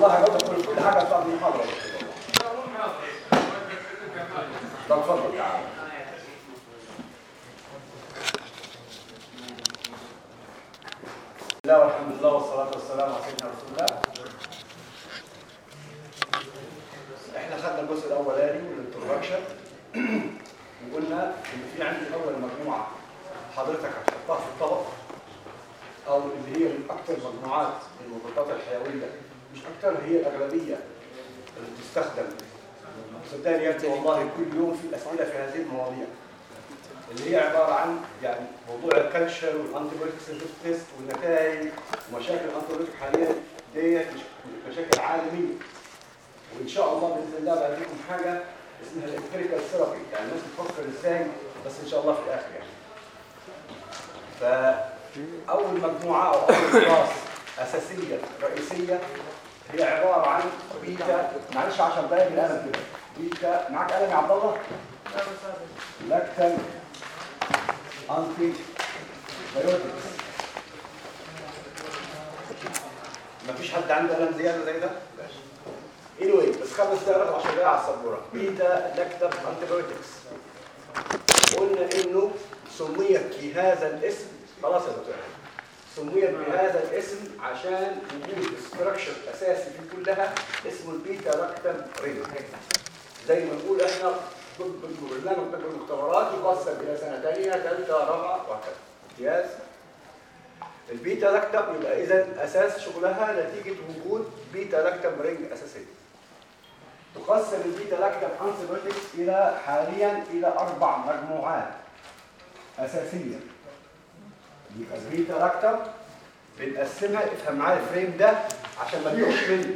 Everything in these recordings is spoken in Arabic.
الله هقول لك كل حاجة بتاعت المحاضره طب اتفضل. تعالى لا والحمد لله والصلاة والسلام على سيدنا رسول الله. إحنا خدنا الجزء الأولاني من الانترودكشن وقلنا إن في عندي أول مجموعة. حضرتك هتحطها في الطبق. أو اللي هي من أكثر مجموعات المضادات الحيوية. مش أكثر هي الأغلبية اللي بتستخدم. صدقني يا والله كل يوم في أسئلة في هذه المواضيع. اللي هي عبارة عن يعني موضوع ال culture وال antibiotics test والنتائج ومشاكل ال antibiotic حاليا ديت مش- مشاكل عالمية. وإن شاء الله بإذن الله بعطيكم حاجة اسمها ال empirical therapy. يعني الناس بتفكر إزاي بس إن شاء الله في الآخر يعني. فأول مجموعة أو أول class أساسية رئيسية هي عبارة عن بيتا. معلش 10 دقايق بالقلم كده. بيتا. معاك قلم يا عبد الله؟ lactam anti. biotics مفيش حد عنده قلم زيادة زي ده؟ ماشي anyway بس خمس دقائق و10 دقائق على السبورة. beta lactam antibiotics قلنا إنه سميت بهذا الاسم. خلاص يا دكتور. سميت بهذا الاسم عشان وجود structure أساسي في كلها اسمه ال beta lactam ring زي ما نقول إحنا طب البرنامج طب المختبرات يقسم إلى سنة ثانية ثالثه رابعة وهكذا. امتياز ال beta lactam يبقى إذا أساس شغلها نتيجة وجود beta lactam ring اساسيه تقسم ال beta lactam antibiotics إلى حاليا إلى أربع مجموعات أساسية. يبقى ال beta lactam بنقسمها افهم معايا ال frame ده عشان ما تجوش مني.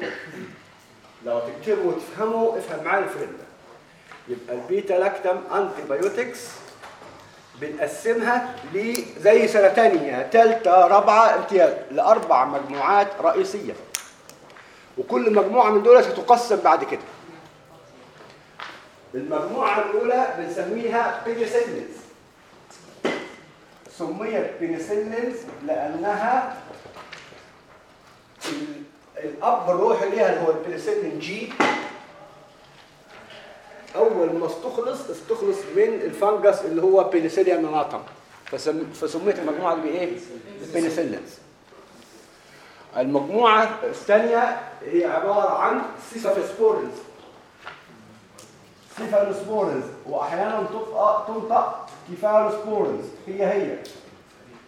لو تكتبوا وتفهموا افهم معايا ال frame ده. يبقى ال beta lactam antibiotics بنقسمها ل زي سنة ثانية ثالثه رابعة امتياز لأربع مجموعات رئيسية. وكل مجموعة من دول ستقسم بعد كده. المجموعة الأولى بنسميها penicillins سميت penicillins لأنها ال- الأب الروحي ليها اللي هو ال penicillin G أول ما استخلص استخلص من ال fungus اللي هو Penicillium notatum فسم... فسميت المجموعة دي بإيه؟ penicillins المجموعة الثانية هي عبارة عن cephalosporins cephalosporins واحيانا تنطق تنطق kephalosporins هي هي.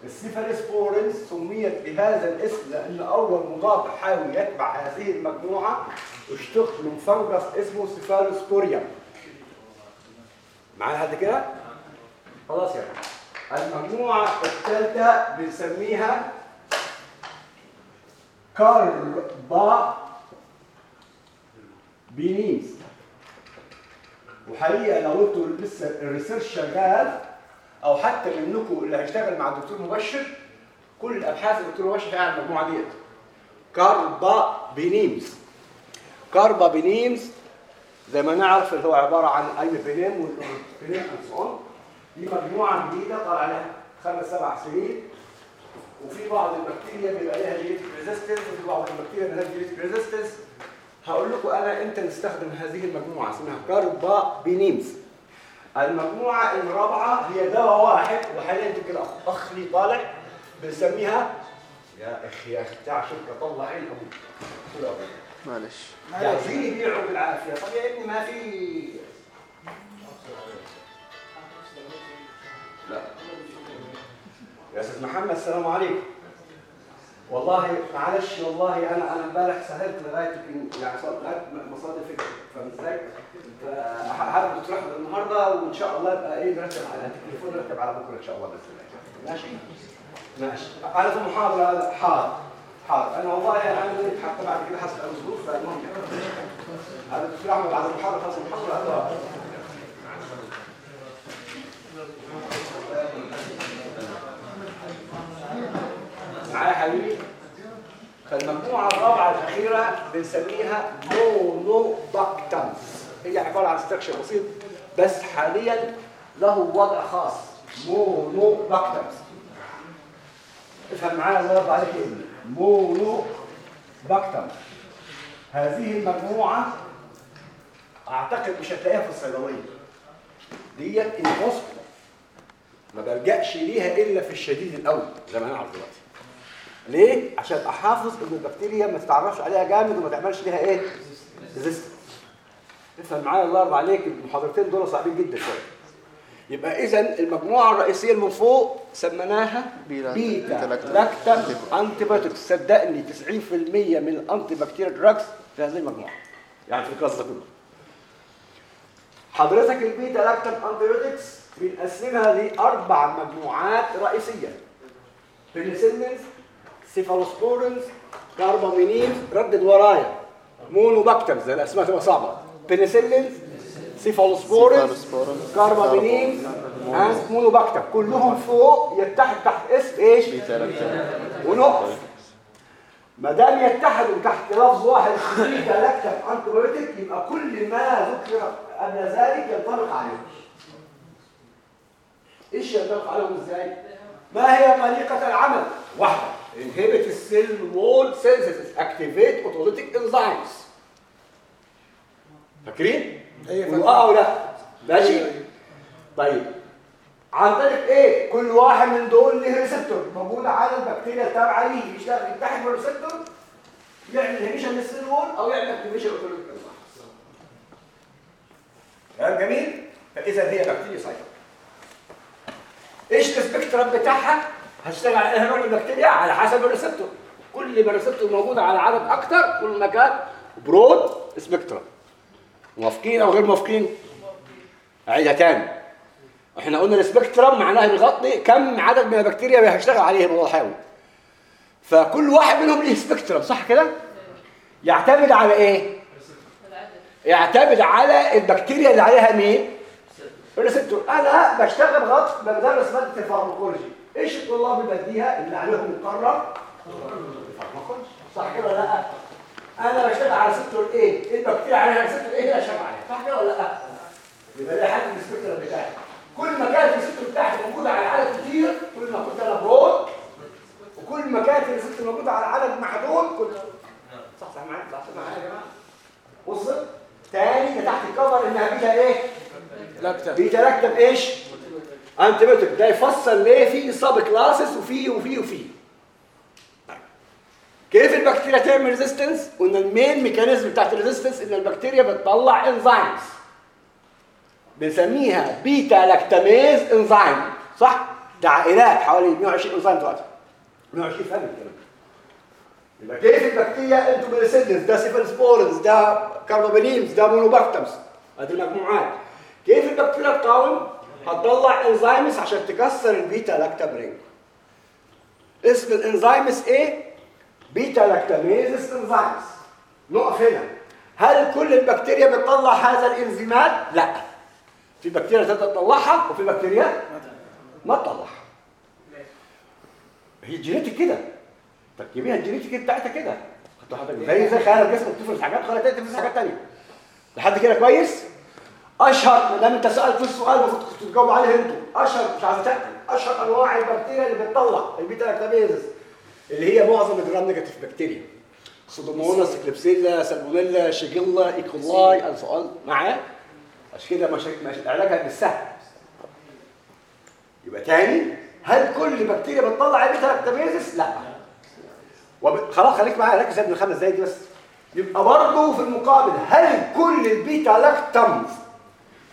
ال cephalosporins سميت بهذا الاسم لأن أول مضاد حيوي يتبع هذه المجموعة اشتق من fungus اسمه Cephalosporium معايا لحد كده؟ خلاص يعني المجموعة الثالثة بنسميها carbapenems وحقيقه لو أنتوا لسه ال research شغال أو حتى منكم اللي هيشتغل مع الدكتور مبشر كل الأبحاث الدكتور مبشر هي على المجموعة ديت. carbapenems carbapenems زي ما نعرف اللي هو عبارة عن اي بينيم والبينيم اون دي مجموعة جديدة طالعة لها خمس سبع سنين. وفي بعض البكتيريا بيبقى لها جينيتك ريزيستنس وفي بعض البكتيريا ما لهاش جينيتك ريزيستنس هقول لكم أنا إمتى نستخدم هذه المجموعة اسمها كاربا بينيمز المجموعة الرابعة هي دواء واحد وحاليا يمكن اخ لي طالع بنسميها يا أخي يا أخي بتاع شركه طلع عين أبوك. معلش. عايزين يبيعوا بالعافية. طب يا ابني ما في لا. يا أستاذ محمد السلام عليكم. والله معلش والله أنا أنا إمبارح سهرت لغاية يعني لغاية مصادر فكره فاهم إزاي؟ فحابب تروح النهارده وإن شاء الله يبقى إيه نرتب على التليفون نرتب على بكرة إن شاء الله بإذن الله. ماشي؟ ماشي. أنا في المحاضره حاضر حاضر. أنا والله أنا كنت حتى بعد كده حسب الظروف فالمهم هذا الدكتور احمد بعد المحاضره خلاص المحاضره معايا يا حبيبي؟ فالمجموعه الرابعة الأخيرة بنسميها monobactams هي عبارة عن structure بسيط بس حاليا له وضع خاص. monobactams افهم معايا الله يرضى عليك إيه monobactam هذه المجموعة أعتقد مش هتلاقيها في الصيدلية. ديت impossible ما بلجأش ليها إلا في الشديد الأوي زي ما هنعرف دلوقتي. ليه؟ عشان أحافظ ان البكتيريا ما تتعرفش عليها جامد وما تعملش ليها إيه؟ resistance افهم معايا الله يرضى عليك المحاضرتين دول صعبين جدا شوية. يبقى اذا المجموعة الرئيسية اللي من فوق سميناها beta- beta lactam antibiotics صدقني 90% من ال antibacterial drugs في هذه المجموعة. يعني في ال class ده كله حضرتك ال beta lactam antibiotics بنقسمها لأربع مجموعات رئيسية. penicillins cephalosporins carbapenems ردد ورايا. monobactams زي الأسماء تبقى صعبة. penicillins cephalosporins carbapenems and monobactam كلهم فوق يتحد تحت اسم إيش؟ ونقف ما دام يتحدوا تحت لفظ واحد beta lactam antibiotic يبقى كل ما ذكر قبل ذلك ينطبق عليهم إيش ينطبق عليهم إزاي؟ ما هي طريقة العمل؟ واحدة. Inhibit ال cell wall synthesis activate autolytic enzymes. فاكرين؟ أيوه آه ولا ماشي؟ طيب. عن طريق إيه؟ كل واحد من دول له receptor موجود على البكتيريا التابعة ليه. يشتغل يتحد بال receptor يعمل inhibition لل cell wall أو يعمل activation enzymes كلام جميل؟ فإذا هي bactericidal إيش ال spectrum بتاعها؟ هتشتغل على إيه نوع البكتيريا على حسب ال receptor كل ما ال receptor موجود على عدد أكتر كل ما كان broad spectrum موافقين أو غير موافقين؟ اعيدها تاني. إحنا قلنا ال spectrum معناها بيغطي كم عدد من البكتيريا هيشتغل عليه الحاوي فكل واحد منهم له spectrum صح كده؟ يعتمد على إيه؟ يعتمد على البكتيريا اللي عليها مين؟ ال receptor. أنا بشتغل غلط بدرس مادة ال pharmacology. إيش الطلاب اللي بديها اللي عليهم مقرر ال pharmacology صح كده ولا لأ؟ أنا بشتغل على receptor إيه إيه البكتيريا عليها receptor إيه اشتغل عليها. صح كده ولا لأ؟ يبقى ده حد ال receptor بتاعي. كل ما كانت ال receptor بتاعتي موجودة على عدد كتير كل ما كنت أنا broad وكل ما كانت ال receptor موجودة على عدد محدود كل صح صح معايا؟ صح معايا يا جماعة؟ وصل. تاني تحت ال cover انها بيتا إيه؟ بيتركب إيش؟ antibiotic ده يفسر ليه في subclasses وفي وفي وفي. كيف البكتيريا تعمل resistance قلنا ال main mechanism بتاعت ال resistance إن البكتيريا بتطلع enzymes بنسميها beta lactamase enzyme صح؟ ده عائلات حوالي 120 انزيم دلوقتي. 120 فاهم الكلام يبقى كيف البكتيريا؟ انتو penicillins ده cephalosporins ده carbapenems ده monobactams ادي المجموعات. كيف البكتيريا تقاوم هتطلع enzymes عشان تكسر ال beta lactam ring اسم ال enzymes إيه؟ beta lactamase enzymes نقف هنا. هل كل البكتيريا بتطلع هذا الإنزيمات؟ لا. في بكتيريا تقدر تطلعها وفي بكتيريا ما تطلعها. هي genetic كده. تركيبيها ال genetic بتاعتها كده. زي زي خيال الجسم بتفرز حاجات خلاص تفرز حاجات ثانية لحد كده كويس؟ أشهر ما دام أنت سألت السؤال المفروض كنتوا تجاوبوا عليه أنتوا أشهر مش عايز اتقل أشهر أنواع البكتيريا اللي بتطلع ال beta lactamases اللي هي معظم ال gram negative bacteria. Pseudomonas Klebsiella Salmonella Shigella E. coli السؤال معاه عشان كده مش علاجها مش سهل. يبقى تاني هل كل بكتيريا بتطلع ال beta lactamases لا. وب... خلاص خليك معايا ركز من خمس دقايق دي بس. يبقى برضه في المقابل هل كل ال beta lactams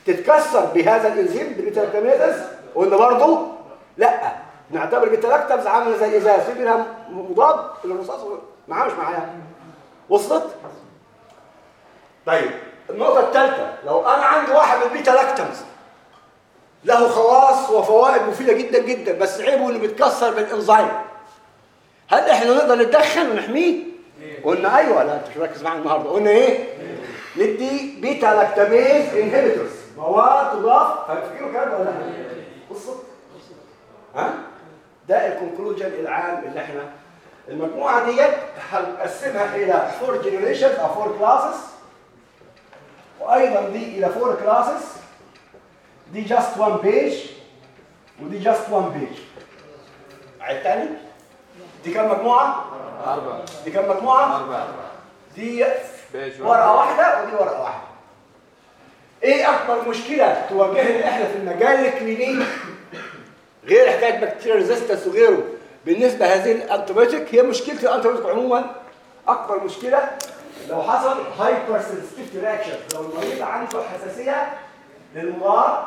تتكسر بهذا الإنزيم بال beta lactamases قلنا برضه لأ. نعتبر ال beta lactams عاملة زي الازاز في منها مضاد للرصاص معاه مش معايا. وصلت؟ طيب النقطة الثالثة لو أنا عندي واحد من ال beta lactams له خواص وفوائد مفيدة جدا جدا بس عيبه إنه بيتكسر بالانزيم هل إحنا نقدر نتدخل ونحميه؟ قلنا أيوه لا أنت مش مركز معايا النهارده. قلنا إيه؟ ندي beta lactamase inhibitors مواد تضاف. فاكرين الكلام ده ولا لا؟ بصوا ها؟ ده ال conclusion العام اللي إحنا المجموعة ديت هنقسمها إلى four generations أو four classes وأيضا دي إلى four classes دي just one page ودي just one page عيد تاني. دي كام مجموعة؟ أربعة. دي كام مجموعة؟ أربعة. دي ورقة واحدة ودي ورقة واحدة. إيه أكبر مشكلة تواجهنا إحنا في المجال الكلينيكي غير حكاية بكتيريا resistance وغيره. بالنسبة لهذه ال antibiotic هي مشكلة ال antibiotic عموما. أكبر مشكلة لو حصل hypersensitive reaction لو المريض عنده حساسية للمضاد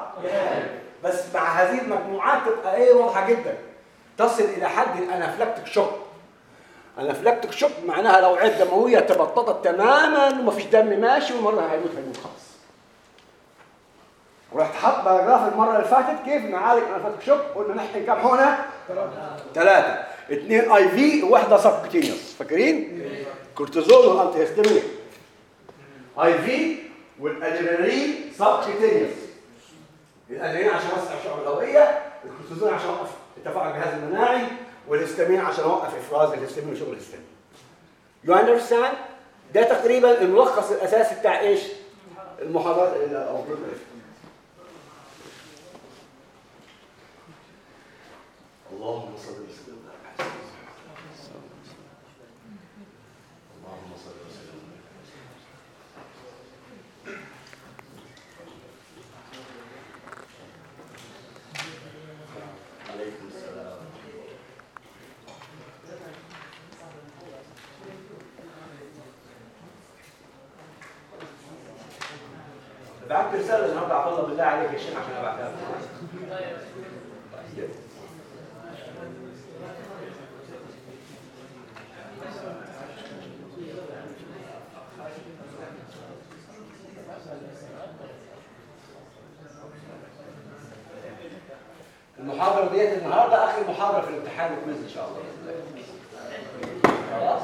بس مع هذه المجموعات تبقى إيه واضحة جدا. تصل إلى حد ال anaphylactic shock anaphylactic shock معناها الأوعية الدموية تبططت تماما ومفيش دم ماشي والمريض هيموت هيموت خلاص. ورحت حاط paragraph المرة اللي فاتت كيف نعالج shock قلنا نحكي كام حقنه ثلاثة. اثنين IV وواحده subcutaneous فاكرين؟ كورتيزون وال antihistaminic IV والأدرينالين subcutaneous الأدرينالين عشان يوسع الشعب الهوائيه الكورتيزون عشان يوقف تفاعل الجهاز المناعي والهستامين عشان اوقف إفراز الهستامين وشغل الهستامين. you understand ده تقريبا الملخص الأساسي بتاع إيش؟ المحاضرات أو اللهم صل وسلم على اللهم صل وسلم عليكم السلام بعت رسالة النهارده عبد الله بالله عليك يا شيخ عشان ابعتها لك. المحاضرة ديت النهارده آخر محاضرة في الامتحان الكويز إن شاء الله خلاص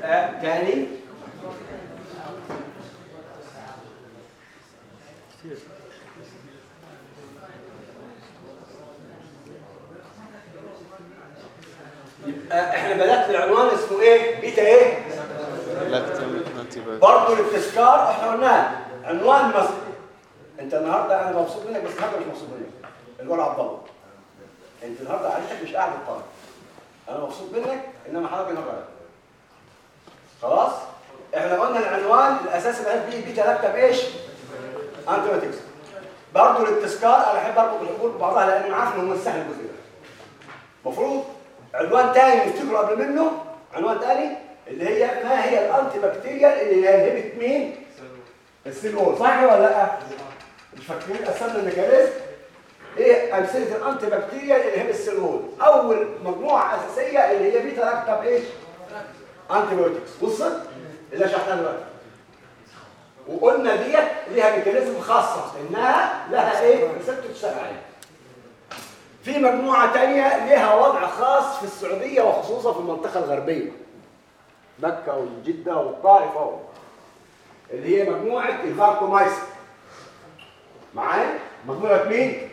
يبقى تاني يبقى إحنا بدأت العنوان اسمه إيه؟ بيتا إيه؟ برضه للتذكار إحنا قلنا عنوان مصر. انت النهارده أنا مبسوط منك بس النهارده مش مبسوط منك. الورقه عبد الله. انت النهارده عادتك مش قاعد الطالب أنا مبسوط منك انما حضرتك النهارده. خلاص؟ إحنا قلنا العنوان الاساسي بقى فيه بيتا لاكتام إيش؟ antibiotics برضه للتذكار أنا أحب أربط الأمور ببعضها لأن عارف إنه مستحيل الجزء ده. المفروض عنوان تاني نفتكره قبل منه عنوان تاني اللي هي ما هي ال antibacterial اللي ه inhibit مين ال cell wall صح ولا لأ؟ مش فاكرين؟ قسمنا ال mechanism. إيه؟ امثله ال antibacterial اللي هي ال cell wall أول مجموعة أساسية اللي هي lactam إيش؟ antibiotics وصلت اللي شرحناها دلوقتي. وقلنا ديت ليها mechanism خاصة إنها لها إيه؟ receptor تشتغل عليها في مجموعة تانية لها وضع خاص في السعودية وخصوصا في المنطقة الغربية. مكة وجدة والطائف اللي هي مجموعة الفانكومايسين. معايا؟ مجموعة مين؟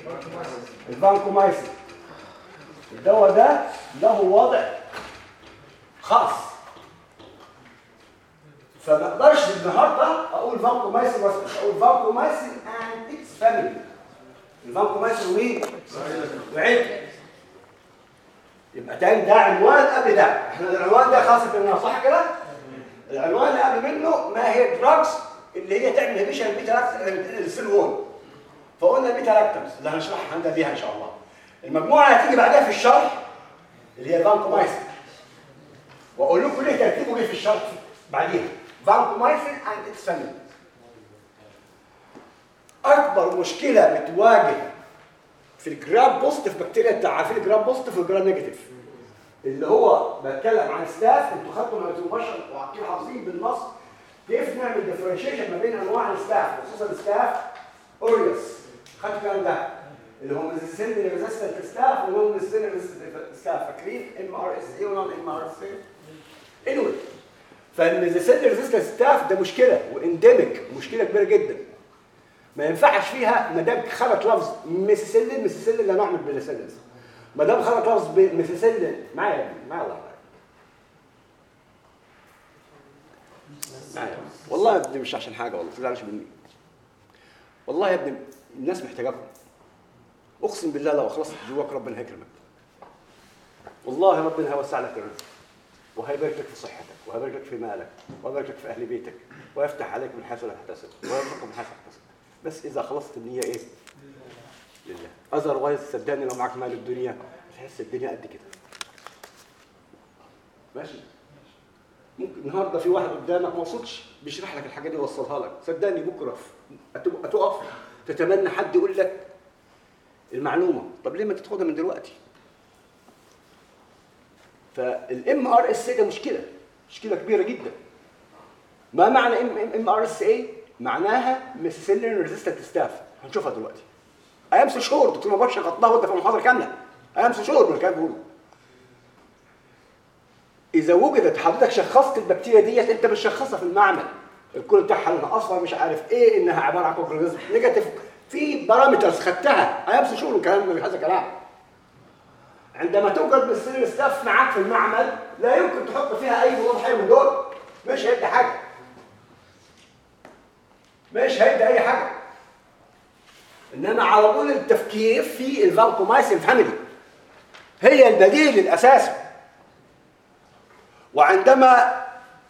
الفانكومايسين. الدواء ده له وضع خاص. فما أقدرش النهارده أقول فانكومايسين بس أقول vancomycin and its family ال vancomycin ومين؟ وعيلته. يبقى تاني ده عنوان قبل ده. إحنا العنوان ده خاص بالنا صح كده؟ العنوان اللي قبل منه ما هي ال drugs اللي هي تعمل inhibition بتاع ال cell فقلنا ال beta-lactams اللي هنشرحها هنبدا بيها إن شاء الله. المجموعة اللي هتيجي بعدها في الشرح اللي هي فانكومايسين وأقول لكم ليه ترتيبه جه في الشرح بعديها. vancomycin and family أكبر مشكلة بتواجه في ال gram-positive bacteria انت عارفين ال gram-positive وال gram-negative اللي هو بتكلم عن staph أنتوا خدتوا مباشر وعارفين حافظين بالنص. كيف نعمل differentiation ما بين أنواع ال staph خصوصا ال staph aureus خدتوا الكلام ده؟ اللي هو methicillin resistant staph هو methicillin resistant staph فاكرين ام ار اس اي ونون ام ار اس اي انوي فالميزيسين ريزيستنت ستاف ده مشكلة و endemic مشكلة كبيرة جدا. ما ينفعش فيها ما دام خلط لفظ methicillin methicillin اللي هنعمل بنسلين ما دام خلط لفظ methicillin معايا معايا والله معايا والله. يا ابني مش عشان حاجة والله ما تزعلش مني. والله يا ابني الناس محتاجاكم أقسم بالله لو خلصت جواك ربنا هيكرمك. والله ربنا هيوسع لك الرزق وهيبارك لك في صحتك وهيبارك لك في مالك وهيبارك لك في أهل بيتك ويفتح عليك من حيث لا تحتسب ويرزقك من حيث تحتسب. بس إذا خلصت النية إيه؟ لله. اذروايز صدقني لو معك مال الدنيا تحس الدنيا قد كده. ماشي؟ ممكن النهارده في واحد قدامك ما وصلش بيشرح لك الحاجة دي يوصلها لك. صدقني بكرة هتقف تتمنى حد يقول لك المعلومة. طب ليه ما تاخدها من دلوقتي؟ فال MRS ده مشكلة مشكلة كبيرة جدا. ما معنى MRSA معناها methicillin resistant staph هنشوفها دلوقتي. أيام شهور دكتور مباشر غطاها وده في محاضره كاملة. أيام شهور من الكلام بيقوله إذا وجدت حضرتك شخصت البكتيريا ديت أنت بتشخصها في المعمل. الكل بتاعها لونها اصفر مش عارف إيه إنها عبارة عن كونجريزم نيجاتيف في بارامترز خدتها. أيام شهور الكلام من هذا كلام. عندما توجد بالسير ستاف معاك في المعمل لا يمكن تحط فيها أي مضاد حيوي من دول. مش هيدي حاجة. مش هيدي أي حاجة. إنما على طول التفكير في ال vancomycin family هي البديل الأساسي. وعندما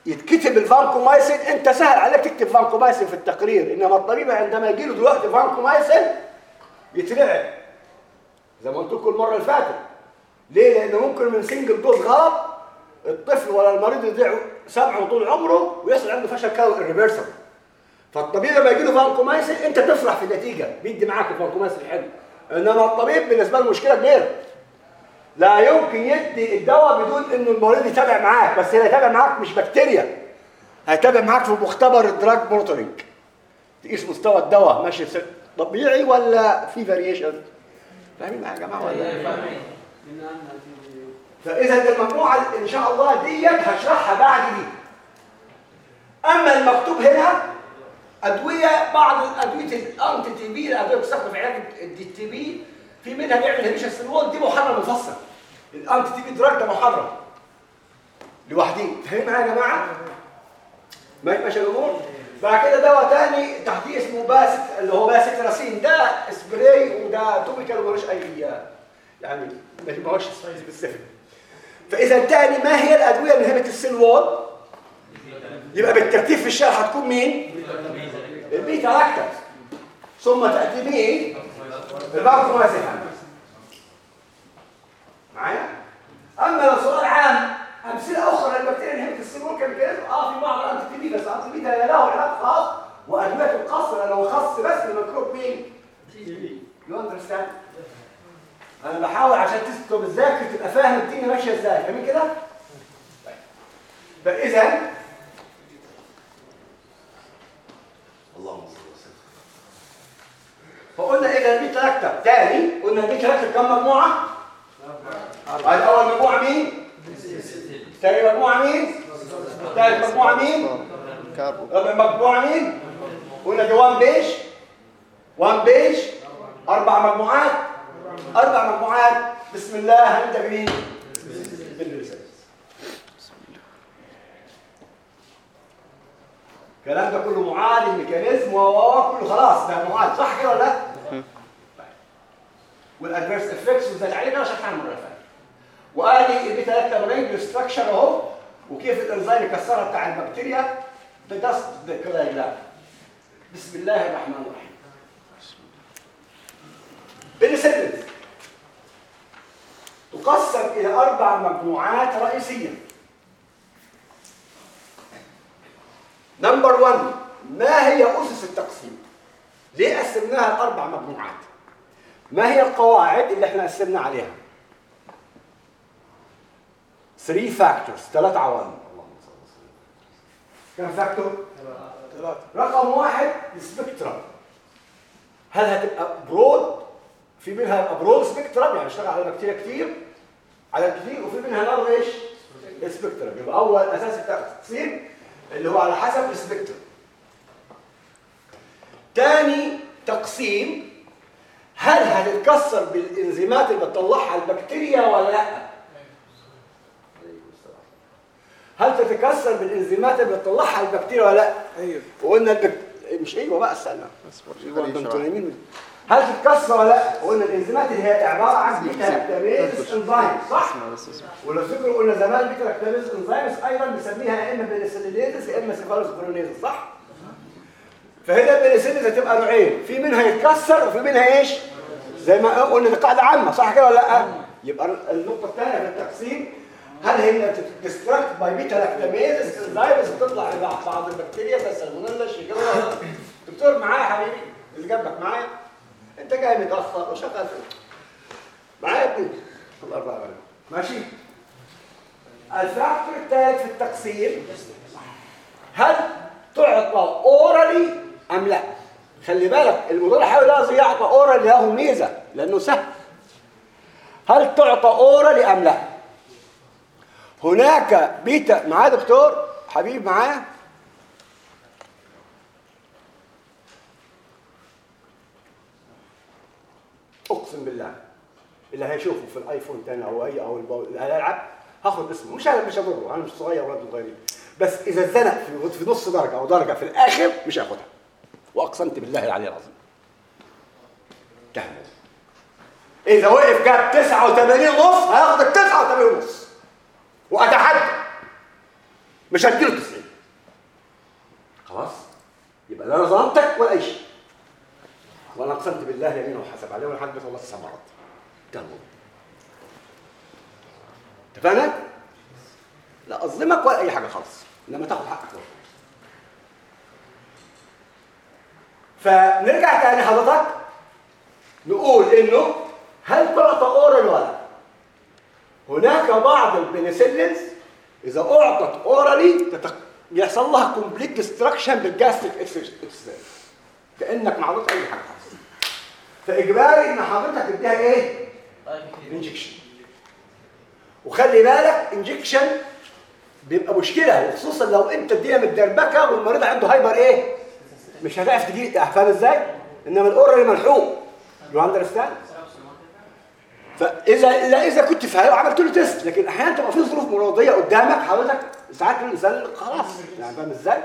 يتكتب الفانكومايسين أنت سهل عليك تكتب فانكومايسين في التقرير. إنما الطبيب عندما يجي له دلوقتي فانكومايسين يترعب زي ما قلت لكم المرة اللي فاتت ليه؟ لأن ممكن من single dose غلط الطفل ولا المريض يضيع سمعه طول عمره ويصل عنده فشل كلوي irreversible فالطبيب لما يجي له فانكومايسين أنت تفرح في النتيجة. بيدي معاك الفانكومايسين حلو. إنما الطبيب بالنسبة له مشكلة كبيرة. لا يمكن يدي الدواء بدون إنه المريض يتابع معاك بس اللي هيتابع معاك مش بكتيريا هيتابع معاك في مختبر ال drug monitoring تقيس مستوى الدواء ماشي طبيعي ولا في variation فاهمين يا جماعة ولا؟ فإذا المجموعه إن شاء الله ديت هشرحها بعد دي. أما المكتوب هنا أدوية بعض أدوية الانتي تي بي الأدوية بتستخدم في علاج الدي تي بي في منها بيعمل هيميشن سيلول دي محرم مفصل الانتي تي بي دراج ده محرم. لوحده فاهمين معايا يا جماعة؟ ماشي ماشي الأمور بعد كده دواء تاني تحتيه اسمه باسك اللي هو باسك راسين ده سبراي وده توبيكال ومالوش أي يعني ما هوش سبيسيفيك فإذا تاني ما هي الأدوية اللي inhibit ال cell wall؟ يبقى بالترتيب في الشارع هتكون مين؟ ال beta lactams ثم تأتي به الباركومازين معايا؟ أما لو سؤال عام أمثلة أخرى للبكتيريا اللي inhibit ال cell wall كان كده آه في بعض ال anti TB بس ال anti TB ده له علاج خاص وأدوية أكثر له خاص بس للميكروب مين؟ you understand أنا بحاول عشان تكتب الذاكر تبقى فاهم الدنيا ماشية إزاي فاهمين كده؟ فإذا اللهم صل وسلم. فقلنا إذا البيت تركتب تاني قلنا البيت تركتب كم مجموعة؟ ادي أول مجموعة مين؟ تاني مجموعة مين؟ ثالث مجموعة مين؟ رابع مجموعة مين؟ قلنا دي وان بيج One page أربع مجموعات. أربع مجموعات. بسم الله. هنبدا بمين. الكلام ده كله معاد ال mechanism و و- كله خلاص. ده معاد. صح كده ولا لا؟ وال adverse effects والزاد علينا شرحناها المرة اللي فاتت. وآدي ال beta lactam ring structure أهو. وكيف الإنزيم يكسرها بتاع البكتيريا؟ بدست كده بسم الله الرحمن الرحيم. بنسلز تقسم إلى أربع مجموعات رئيسية نمبر 1 ما هي أسس التقسيم؟ ليه قسمناها لأربع مجموعات؟ ما هي القواعد اللي إحنا قسمنا عليها؟ 3 factors ثلاث عوامل كم factor؟ ثلاثة رقم واحد ال spectrum هل هتبقى broad في منها يبقى broad spectrum يعني اشتغل على بكتيريا كتير على كتير وفي منها narrow إيش؟ spectrum يبقى أول أساس التقسيم اللي هو على حسب ال spectrum تاني تقسيم هل هتتكسر بالإنزيمات اللي بتطلعها البكتيريا ولا لأ؟ هل تتكسر بالإنزيمات اللي بتطلعها البكتيريا ولا لأ؟ أيوه وقلنا البك... مش أيوه بقى استنى اصبر أيوه أنتوا. نايمين هل تتكسر ولا لا؟ قلنا الانزيمات اللي هي عبارة عن beta lactamase enzyme صح؟ ولو تفتكروا قلنا زمان beta lactamase enzymes أيضا بنسميها يا إما penicillinases يا إما cephalosporinases صح؟ فهنا ال penicillins هتبقى نوعين في منها يتكسر وفي منها إيش؟ زي ما قلنا دي قاعدة عامة صح كده ولا لا؟ يبقى النقطة الثانية في التقسيم هل هي بت destruct by beta lactamase enzymes بتطلع بعض البكتيريا زي السالمونيلا شيجيلا دكتور معايا يا حبيبي اللي جنبك معايا انت جاي متاخر وشغال معايا يا ابني؟ الله يرضى عليك. ماشي؟ ال factor الثالث في التقسيم هل تعطى orally أم لا؟ خلي بالك الموضوع الحيوي يعطى orally له ميزة لأنه سهل. هل تعطى اورالي أم لا؟ هناك بيتا معايا دكتور؟ حبيب معايا؟ أقسم بالله. اللي هيشوفه في الآيفون تاني أو اي أو الألعاب هاخد اسمه. مش أنا مش هضره. أنا مش صغير ولا صغيرين. بس إذا اتزنق في في نص درجة أو درجة في الآخر مش هاخدها. وأقسمت بالله العلي العظيم. تهمل. إذا وقف جاب 89 ونص هياخد ال 89 ونص. وأتحدى. مش هديله 90 خلاص؟ يبقى لا أنا ظلمتك ولا أي شيء. وأنا أقسمت بالله يمين وحسب عليه ولحد ما خلصت تسع مرات الموضوع اتفقنا؟ لا أظلمك ولا أي حاجة خالص لما تاخد حقك برضه. فنرجع تاني حضرتك نقول إنه هل تعطى oral ولا لا؟ هناك بعض ال penicillins إذا أعطت orally. يحصل لها complete destruction بال gastric acid كأنك ما عطيتش أي حاجة فإجباري إن حضرتك تديها إيه؟ injection وخلي بالك injection بيبقى مشكلة وخصوصا لو أنت الدنيا متدربكه والمريض عنده hyper إيه؟ مش هتعرف تجي فاهم إزاي؟ إنما ال oral ملحوق you understand؟ فإذا لا إذا كنت فاهم عملت له test لكن أحيانا تبقى في ظروف مرضية قدامك حضرتك ساعات الانسان خلاص يعني فاهم إزاي؟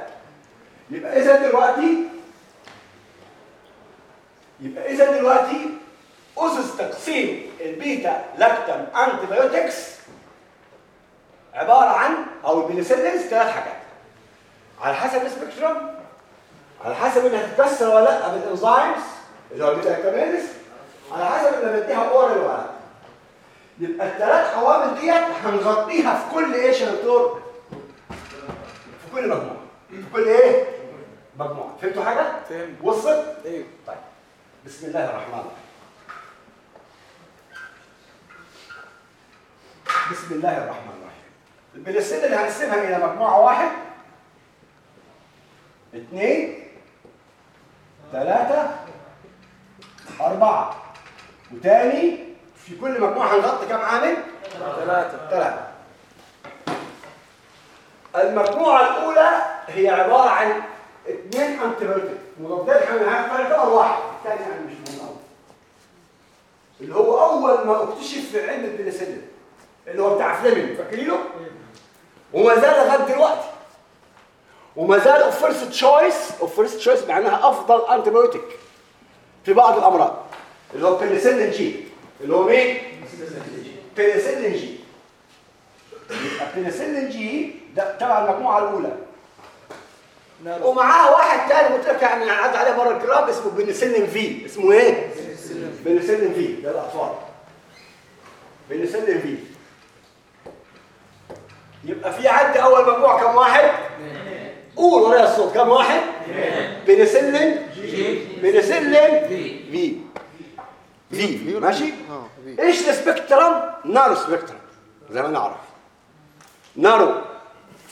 يبقى إذا دلوقتي يبقى إذا دلوقتي أسس تقسيم ال beta lactam antibiotics عبارة عن أو ال penicillins ثلاث حاجات على حسب ال spectrum على حسب إنها تتكسر ولا لأ بال enzymes اللي هو ال beta lactamase على حسب إنها بديها oral ولا لأ يبقى الثلاث عوامل ديت هنغطيها في كل إيش يا دكتور؟ في كل مجموعة في كل إيه؟ مجموعة فهمتوا حاجة؟ فهمت. وصلت؟ أيوه طيب بسم الله الرحمن الرحيم. بسم الله الرحمن الرحيم. البنسلين اللي هنقسمها إلى مجموعة واحد. اثنين ثلاثة أربعة. وتاني في كل مجموعة هنغطي كام عامل؟ ثلاثة. ثلاثة. المجموعة الأولى هي عبارة عن اثنين انتيبيوتيك مضادات ثلاثة أو واحد. الثاني مش مهم أوي اللي هو أول ما اكتشف في علم البنسلين اللي هو بتاع فليمنج فاكرينه؟ وما زال لغاية دلوقتي. وما زال of first choice of first choice معناها أفضل antibiotic في بعض الأمراض. اللي هو penicillin G اللي هو مين؟ penicillin G يبقى penicillin G ده تبع المجموعة الأولى. ومعاه واحد تاني قلت لك يعني عدى عليه مر الكرام اسمه penicillin V. اسمه إيه؟ penicillin V. ده الأطفال. penicillin V. يبقى في عندي أول مجموعة كم واحد؟ قول ورايا الصوت. كم واحد؟ penicillin penicillin V. V. ماشي؟ آه إيش ال spectrum؟ narrow spectrum زي ما نعرف. narrow.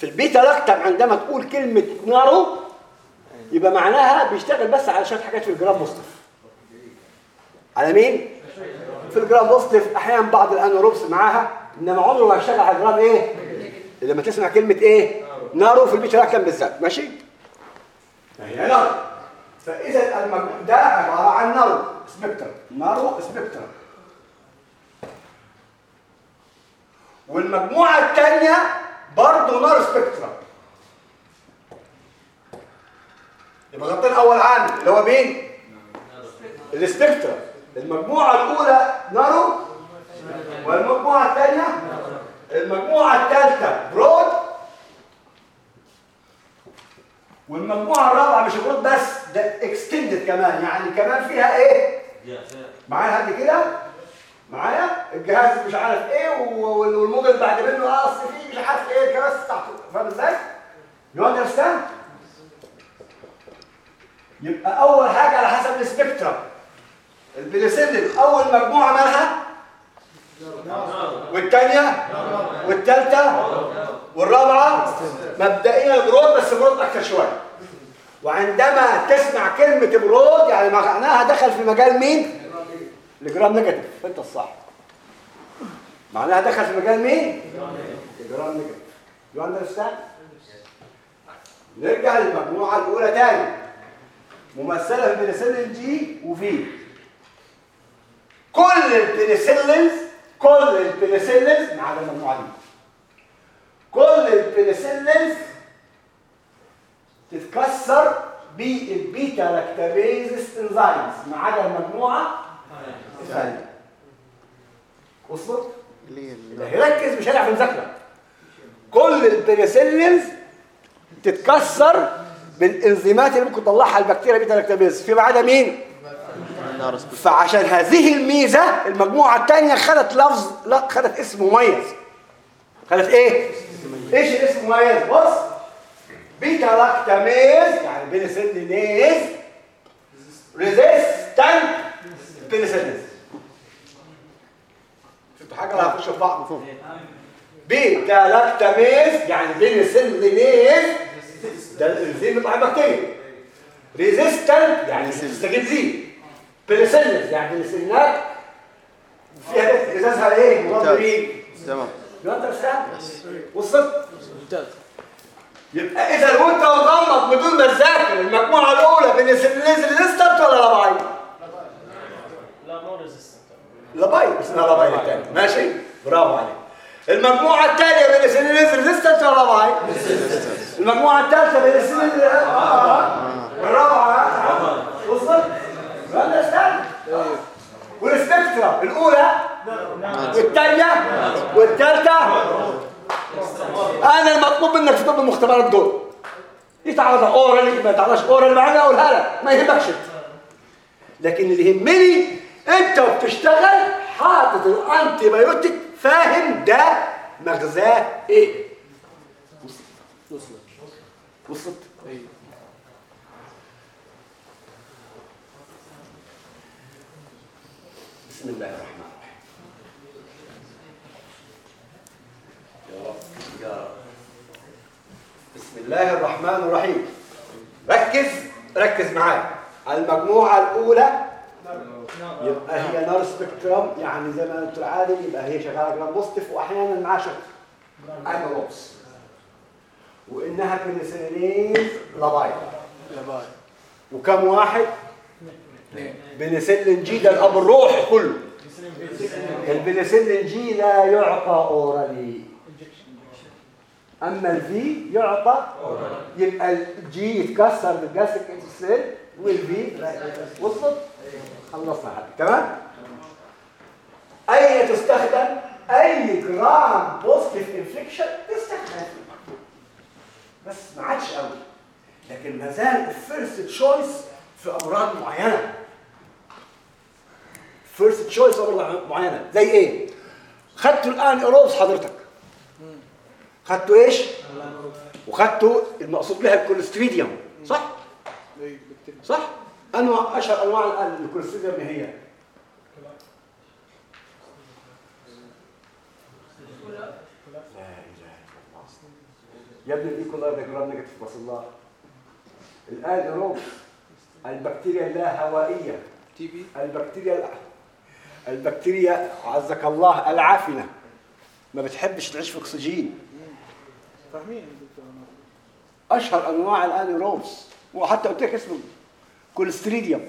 في ال beta lactam عندما تقول كلمة narrow يبقى معناها بيشتغل بس على شوية حاجات في ال gram positive على مين؟ في ال gram positive أحيانا بعض ال anaerobes معاها إنما عمره ما هيشتغل على الجرام إيه؟ لما تسمع كلمة إيه؟ narrow في ال beta lactam بالذات ماشي؟ هي narrow المجموع ده عبارة عن narrow spectrum narrow spectrum والمجموعة الثانية برضه narrow spectrum يبقى غطينا أول عامل اللي هو مين؟ ال spectrum المجموعة الأولى narrow والمجموعة الثانية؟ المجموعة الثالثة broad. والمجموعة الرابعة مش broad بس ده extended كمان يعني كمان فيها إيه؟ معايا حد كده؟ معايا؟ الجهاز مش عارف إيه وال- والموجة اللي بعد منه آه أصل فيه مش عارف إيه الكراسي بتاعته. فاهم إزاي؟ you understand؟ يبقى أول حاجة على حسب ال spectrum. البنسلين أول مجموعة مالها والثانيه والثالثه والرابعة؟ مبدئيا broad بس broad أكثر شوية. وعندما تسمع كلمة broad يعني معناها دخل في مجال مين؟ ال gram negative أنت الصح. معناها دخل في مجال مين؟ ال gram negative. you understand نرجع للمجموعة الأولى تاني. ممثلة في penicillin G وفي كل ال penicillins كل ال penicillins ما عدا المجموعة دي. كل ال penicillins تتكسر بال beta-lactamases enzymes ما عدا المجموعة وصلت؟ اللي هي اللي هيركز مش هيلعب في المذاكرة كل ال penicillins تتكسر بالانزيمات اللي ممكن تطلعها البكتيريا beta-lactamase فيما عدا مين؟ فعشان هذه الميزة المجموعة الثانية خدت لفظ لا خدت اسم مميز خدت إيه؟ إيش الاسم المميز؟ بص beta-lactamase يعني penicillinase resistant penicillinase شفتوا حاجة ولا هخش في بعض؟ beta-lactamase يعني penicillinase ده الانزيم بتاع البكتيريا resistant يعني تستجيب ليه penicillins يعني بنسلينات فيها ازازها إيه؟ مضاد ليه؟ تمام؟ وصلت؟ يبقى اذا وانت مغمض بدون ما تذاكر المجموعه الاولى penicillinase resistant ولا labile؟ لا مو resistant labile اسمها labile الثاني ماشي؟ برافو عليك. المجموعة الثانية penicillinase resistant ولا labile؟ المجموعة الثالثه penicillinase الرابعه وصلت؟ you understand؟ وال spectra الأولى والثانيه والثالثه أنا المطلوب منك في طب المختبرات دول. يتعرض orally ما يتعرضش orally معانا أقولها لك. ما يهمكش. لكن اللي يهمني انت وبتشتغل حاطط ال antibiotic فاهم ده مغزاه إيه؟ وصلت. وصلت. وصلت بسم الله الرحمن الرحيم. يا رب يا رب بسم الله الرحمن الرحيم. ركز. ركز معايا. المجموعة الأولى يبقى هي narrow spectrum يعني زي ما قلت العادي يبقى هي شغالة gram positive وأحيانا معاها شغل. anaerobes وإنها penicillinase labile labile وكم واحد؟ penicillin G ده الأب الروحي كله. ال penicillin G لا يعطى orally. أما ال V يعطى يبقى ال G يتكسر بال gastric intestine وال V وصلت خلصنا حاجة تمام؟ اين تستخدم؟ أي gram positive infection تستخدم. بس ما عادش قوي. لكن ما زال ال first choice في أمراض معينة. first choice في أمراض معينة. زي إيه؟ خدتوا ال anaerobes حضرتك. خدتوا إيش؟ وخدتوا المقصود بها ال Clostridium. صح؟ صح؟ أنواع أشهر أنواع ال Clostridium إيه هي؟ يا ابني ال E. coli ده gram negative بس الله. ال anaerobes البكتيريا اللا هوائية. TB؟ البكتيريا البكتيريا عزك الله العافنه ما بتحبش تعيش في أكسجين. فاهمين أشهر أنواع ال anaerobes وحتى قلت لك اسمه. Clostridium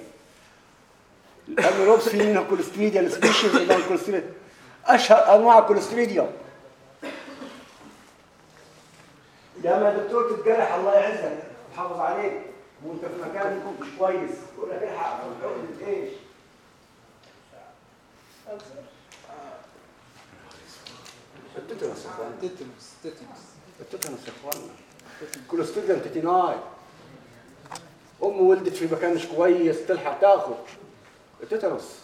ال anaerobes في منها Clostridia ال species اللي هو ال Clostridium أشهر أنواع ال Clostridium يا ما دكتور تتجرح الله يعزك. ويحافظ عليك. وأنت في مكان مش كويس. يقول لك الحق حقنه إيش؟ ال tetanus يا اخوان tetanus tetanus ال tetanus يا اخوانا Clostridium tetani ام ولدت في مكان مش كويس تلحق تاخد. ال tetanus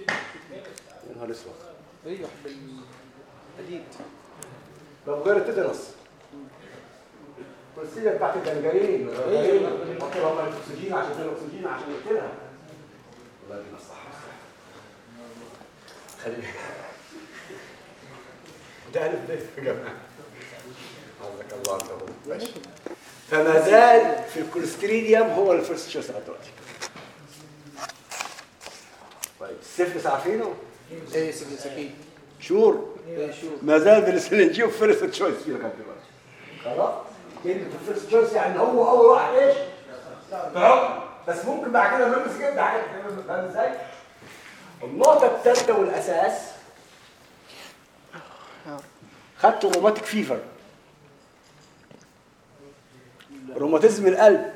يا نهار أسود. أيوه بالحديد. طب غير ال tetanus ال Clostridium بتاعت ال gangrene حطوا لها الاكسجين عشان الاكسجين عشان يقتلها. الله يدينا الصحة خلي ده ألف ب. يا جماعة. عزك الله انت ماشي فما زال في ال Clostridium هو ال first choice دلوقتي طيب السيفلس عارفينه؟ إيه سيفلس أكيد sure؟ شو ما زال ال penicillin G و first choice لغايه دلوقتي. خلاص؟ كلمه ال first choice يعني هو أول واحد إيش؟ بس ممكن بعد كده نلبس جدا حاجات فاهم إزاي؟ النقطة الثالثة والأساس. خدت روماتيك فيفر. روماتيزم القلب.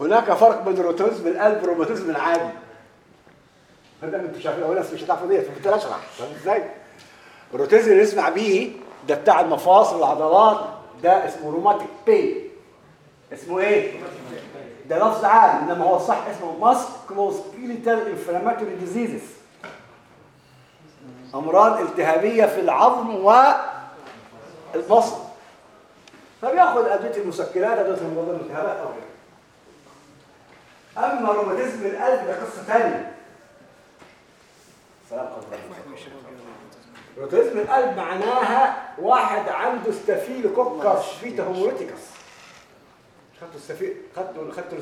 هناك فرق بين روماتيزم القلب والروماتيزم العادي فده انت شايفين اول ناس مش هتعرفوا ديت فكنت أشرح. فاهم إزاي؟ الروماتيزم اللي نسمع بيه ده بتاع المفاصل والعضلات. ده اسمه rheumatic pain. اسمه إيه؟ ده لفظ عام. إنما هو الصح اسمه musculoskeletal inflammatory diseases. أمراض التهابية في العظم والمفصل فبياخد أدوية المسكنات أدوية المضاد الالتهابات أو غيره أما روماتيزم القلب ده قصه ثانية سلام روماتيزم القلب معناها واحد عنده staphylococcus beta hemolyticus خدتوا السفير خدتوا خدتوا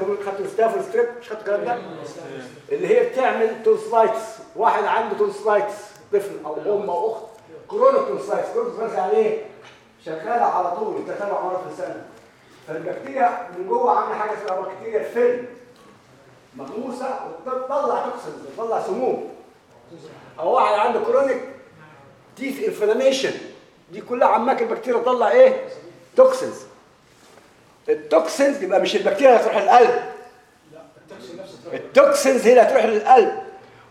hemolyticus خدتوا ال staph وال strep مش خدتوا الكلام ده؟ اللي هي بتعمل tonsillitis. واحد عنده tonsillitis طفل أو أم أو أخت. chronic tonsillitis chronic tonsillitis يعني إيه شغالة على طول أربع مرات في السنة. فالبكتيريا من جوه عاملة حاجة اسمها بكتيريا الفيلم مغموسة وبتطلع toxins بتطلع سموم. أو واحد عنده chronic teeth inflammation دي كلها عماك البكتيريا تطلع إيه؟ toxins ال toxins يبقى مش البكتيريا اللي هتروح للقلب. ال toxins هي اللي هتروح للقلب.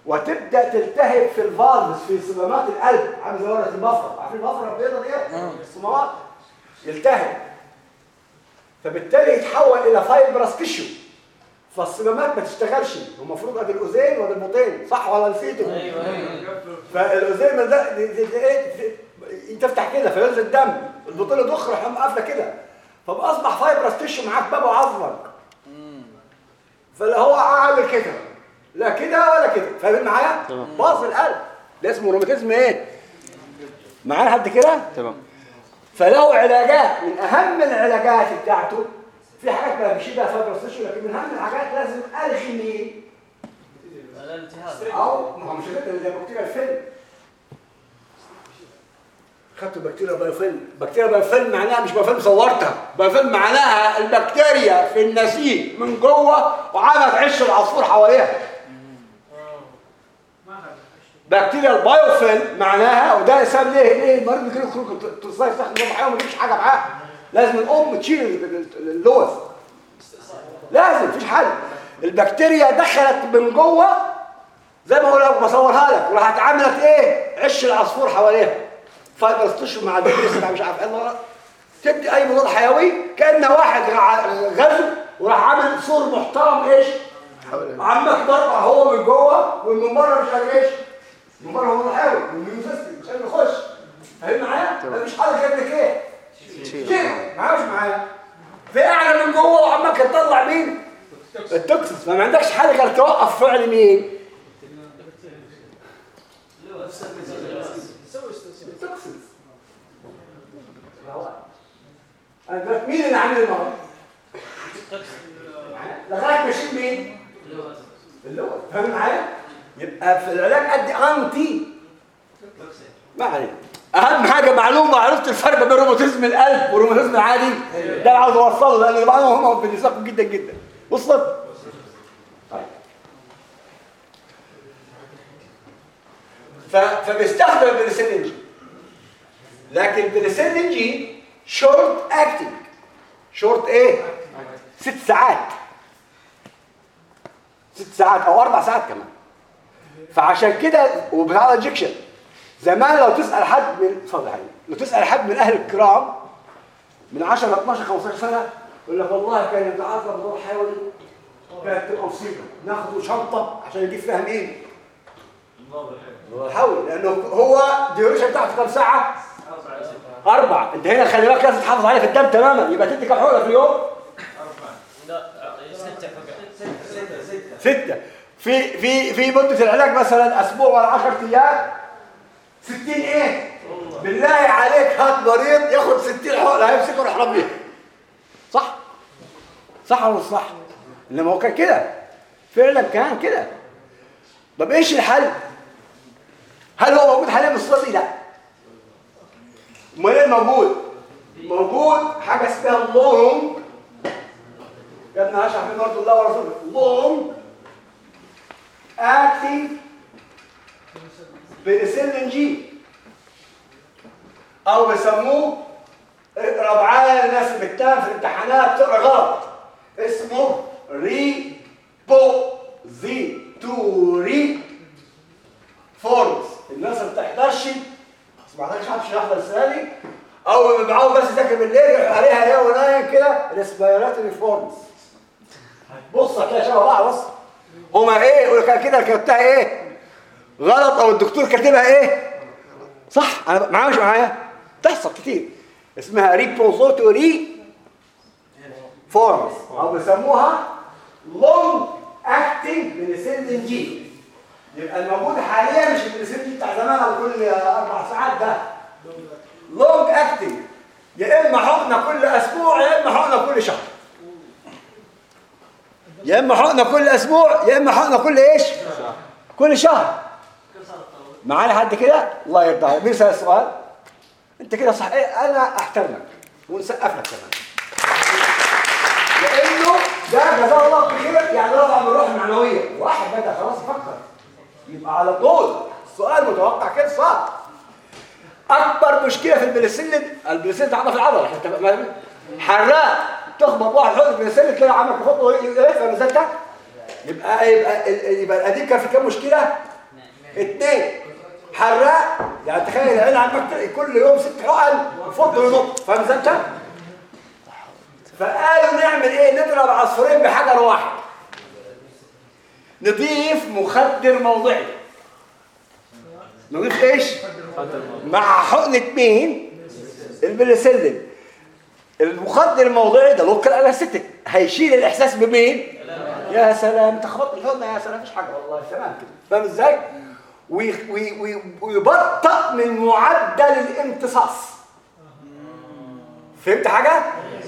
وتبدأ تلتهب في ال valves في صمامات القلب. عامل زي ورقة البفرة. عارفين البفرة البيضاء دي؟ الصمامات يلتهب. فبالتالي يتحول إلى fibrous tissue. فالصمامات ما تشتغلش. المفروض أدي الاذين وأدي البطين. صح ولا نسيته؟ أيوه أيوه. فالاذين ده دي- تفتح كده فينزل الدم. البطين ضخ راح قافلة كده. فاصبح fibrous tissue معاك بابا عظمك. فلا هو عامل كده. لا كده ولا كده. فاهم معايا؟ باظ القلب. ده اسمه روماتيزم إيه؟ معانا حد كده؟ تمام. فله علاجات من أهم العلاجات بتاعته. في حاجات ما بيشيلها fibrous tissue لكن من أهم الحاجات لازم الغي مين أو ما هو مش هتقدر زي بكتيريا الفيلم. خدتوا بكتيريا biofilm بكتيريا biofilm معناها مش biofilm صورتها. biofilm معناها البكتيريا في النسيج من جوه وعملت عش العصفور حواليها. بكتيريا ال biofilm معناها وده سبب ليه؟ ليه المريض بيجي له خراج تصير تاخد مضاد حيوي ما تجيبش حاجة معاه؟ لازم الأم تشيل اللوز. لازم مفيش حل. البكتيريا دخلت من جوه زي ما هو لو بصورها لك وراحت عملت إيه؟ عش العصفور حواليها. fibrous تشرب مع البكتيريا بتاع مش عارف إيه تدي أي مضاد حيوي كأن واحد غزو وراح عامل سور محترم إيش؟ عمك ضربة هو من جوه ومن بره مش عارف إيش. بره هو والميون سيستم مش عارف يخش فاهم معايا؟ مفيش حل غير لك إيه؟ شيل معايا مش معايا في أعلى من جوه وعمك تطلع مين؟ التوكسيس فما عندكش حل غير توقف فعل مين؟ التوكسيس أنا دلوقتي مين اللي عامل المرض؟ لغاية ما اشيل مين؟ اللوز فاهم معايا؟ يبقى في العلاج ادي انتي ما علينا. أهم حاجة معلومة عرفت الفرق بين روماتيزم القلب والروماتيزم العادي؟ ده اللي عاوز أوصله لأن المعلومه مهمه بالنسبة جدا جدا. وصلت طيب. فبيستخدم ال penicillin G لكن ال penicillin G short acting شورت إيه؟ ست ساعات. ست ساعات أو أربع ساعات كمان. فعشان كده وبتاع injection زمان لو تسأل حد من اتفضل لو تسأل حد من أهل الكرام من 10 ل 12 15 سنة يقول لك والله كان يتعاطى مضاد حيوي كانت تبقى مصيبة. ناخده شنطة عشان يجيب فيها مين؟ حاول لأنه هو ال duration بتاعته كام ساعة؟ أربعة. أنت هنا خلي بالك لازم تحافظ عليه في الدم تماما. يبقى تدي كام حقنة في اليوم؟ لا ستة فقط ستة. في في في مدة العلاج مثلا أسبوع ولا 10 أيام 60 إيه؟ بالله عليك هات مريض ياخد 60 حقنة هيمسكه ويحرم بيها صح؟ صح ولا صح؟ إنما هو كان كده فعلا كان كده طب إيش الحل؟ هل هو موجود حاليا بالصورة دي؟ لا أمال إيه موجود؟ موجود حاجة اسمها ال long يا ابن هشام حبيب برضه الله ورسوله long acting penicillin G أو بيسموه ربعان الناس بتتهم في الامتحانات بتقرا غلط. اسمه repository forms الناس اللي بتحضرش ما حدش حدش يحضر السنة دي. أو بيبقوا بس ذاكر بالليل يروح عليها إيه ونايم كده respiratory forms. بص كده شبه بعض بص. هما إيه؟ لك كده كتبتها إيه؟ غلط أو الدكتور كاتبها إيه؟ صح. أنا معايا مش معايا. تحصل كتير. اسمها repository forms أو بيسموها long acting penicillin G يبقى الموجود حاليا مش البنسلين بتاع زمان أو كل أربع ساعات ده. long acting يا إما حقنه كل أسبوع يا إما حقنه كل شهر. يا إما حقنه كل أسبوع يا إما حقنه كل إيش؟ كل شهر. معانا حد كده؟ الله يرضى عليك. مين سأل السؤال؟ أنت كده صح. إيه أنا أحترمك ونسقف لك كمان. لأنه ده جزاه الله خير يعني رفع من الروح المعنوية. واحد بدأ خلاص يفكر. يبقى على طول. السؤال متوقع كده صح أكبر مشكلة في البنسلين البنسلين تعرف العضلة حتى حراق. تخبط واحد حط البنسلين تلاقي عمك يحطه إيه ده؟ يبقى يبقى يبقى القديم كان في كام مشكلة؟ اثنين حراق يعني تخيل العيل عمك كل يوم ست حقن يفضل ينط ده؟ فقالوا نعمل إيه؟ نضرب عصفورين بحجر واحد نضيف مخدر موضعي نضيف إيش؟ مع حقنة مين؟ البنسلين المخدر الموضعي ده local anesthetic هيشيل الإحساس بمين؟ يا سلام أنت خبطت الحقنه يا سلام مفيش حاجة والله تمام كده فاهم إزاي؟ وي- وي- وي- ويبطأ من معدل الامتصاص فهمت حاجة؟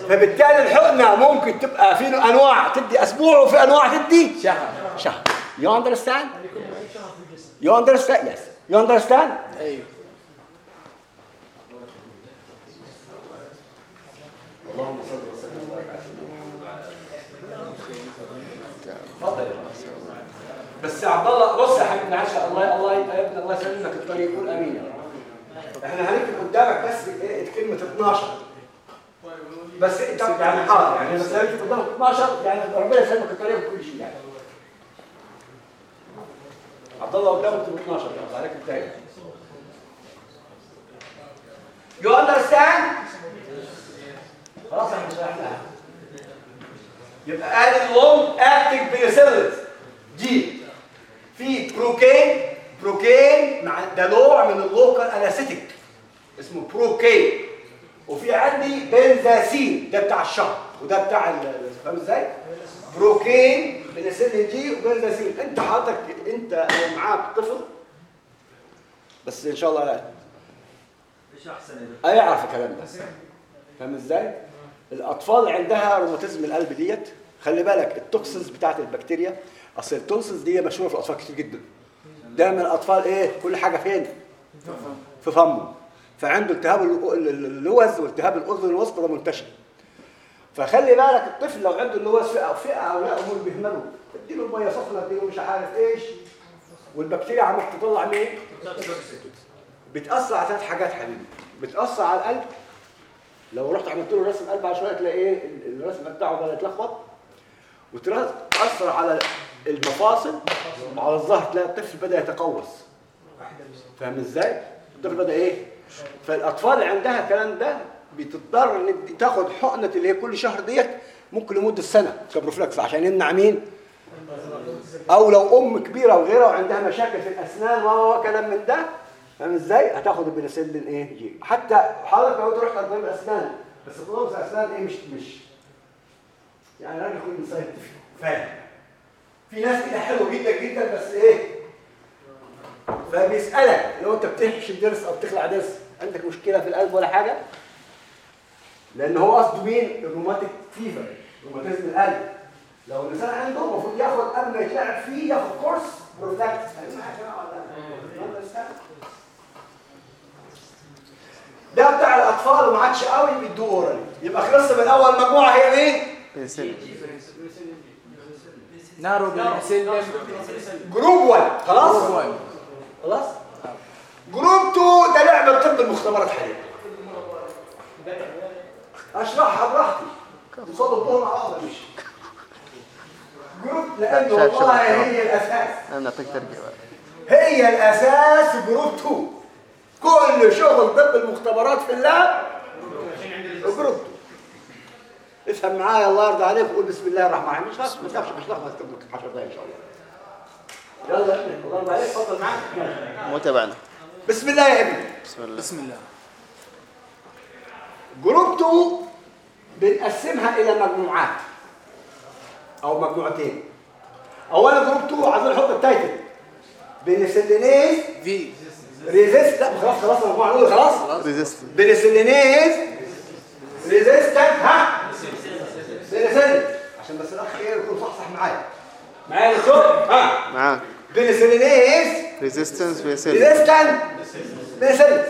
فبالتالي الحقنه ممكن تبقى في أنواع تدي أسبوع وفي أنواع تدي شهر شهر You understand? You understand? Yes. You understand? أيوه بس عبد الله بص يا حبيبي معلش الله الله يا ابني الله يسلمك الطريق يقول أمين. إحنا هنكتب قدامك بس إيه كلمه 12 بس انت يعني حاضر يعني بس هنكتب قدامك 12 يعني ربنا يسلمك الطريق وكل شيء يعني عبد الله قدامك 12 يعني عليك التاني You understand? خلاص إحنا شرحناها يبقى قال ال long acting penicillins دي في procaine procaine مع ده نوع من ال local anesthetic اسمه procaine. وفي عندي benzathine. ده بتاع الشهر. وده بتاع فاهم إزاي؟ procaine penicillin G و benzathine. انت حضرتك انت معاك طفل. بس إن شاء الله إيش أحسن. يا هيعرف الكلام ده. فاهم إزاي؟ الأطفال عندها روماتيزم القلب ديت. خلي بالك ال toxins بتاعت البكتيريا أصل ال toxins دي مشهورة في الأطفال كتير جدا. دايما الأطفال إيه؟ كل حاجة فين؟ في فمه فعنده التهاب اللو- اللوز والتهاب الأذن الوسطى ده منتشر. فخلي بالك الطفل لو عنده اللوز فئة أو فئة أو لا أمور بيهملوا. اديله مية سخنة اديله مش عارف إيش. والبكتيريا عمال تطلع مين؟ بتأثر على ثلاث حاجات حبيبي. بتأثر على القلب لو رحت عملت له رسم قلب شوية تلاقي إيه ال- الرسم بتاعه بدا يتلخبط وتأثر على المفاصل وعلى الظهر تلاقي الطفل بدأ يتقوس فاهم إزاي؟ الطفل بدأ إيه؟ فالأطفال اللي عندها الكلام ده بتضطر إن تاخد حقنة اللي هي كل شهر ديت ممكن لمدة سنة كبروفلاكس عشان يمنع مين؟ أو لو أم كبيرة وغيرها وعندها مشاكل في الأسنان و كلام من ده فاهم إزاي؟ هتاخد البنسلين إيه؟ G حتى حضرتك لو رحت طبيب اسنان بس طبيب أسنان إيه مش مش يعني راجل يكون scientific فاهم في ناس كده حلوة جدا جدا بس إيه؟ فبيسألك لو انت بتحشي ضرس أو بتخلع ضرس عندك مشكلة في القلب ولا حاجة؟ لأن هو قصده مين؟ ال rheumatic fever روماتيزم القلب لو الإنسان عنده المفروض ياخد قبل ما يتلعب فيه ياخد course prophylactic فاهمين حاجة ولا لا؟ ده بتاع الأطفال وما عادش قوي بيدوه oral يبقى خلصنا من أول مجموعة هي مين؟ narrow penicillin group 1 خلاص؟ خلاص؟ group 2 ده لعبه طب المختبرات حاليا أشرحها براحتي. قصاد الظهر مع بعض. مش group لأن شايف شغل والله. هي الأساس. أنا نعطيك هي الأساس group 2 كل شغل طب المختبرات في ال lab group 2 افهم معايا الله يرضى عليك وقول بسم الله الرحمن الرحيم. مش ما تخافش مش لحظة 10 دقايق إن شاء الله. يلا يا ابني الله يرضى عليك اتفضل معاك. مو تبعنا بسم الله يا ابني. بسم الله. بسم الله. group 2 بنقسمها إلى مجموعات أو مجموعتين. أولا group 2 عايزين نحط ال title. penicillinase في resist؟ لا خلاص خلاص خلاص. resist. penicillinase resistant ها؟ بنسلين عشان بس الأخ إيه يكون صح صح معايا. معايا يا دكتور؟ ها؟ معاك. penicillinase resistance penicillin resistant penicillin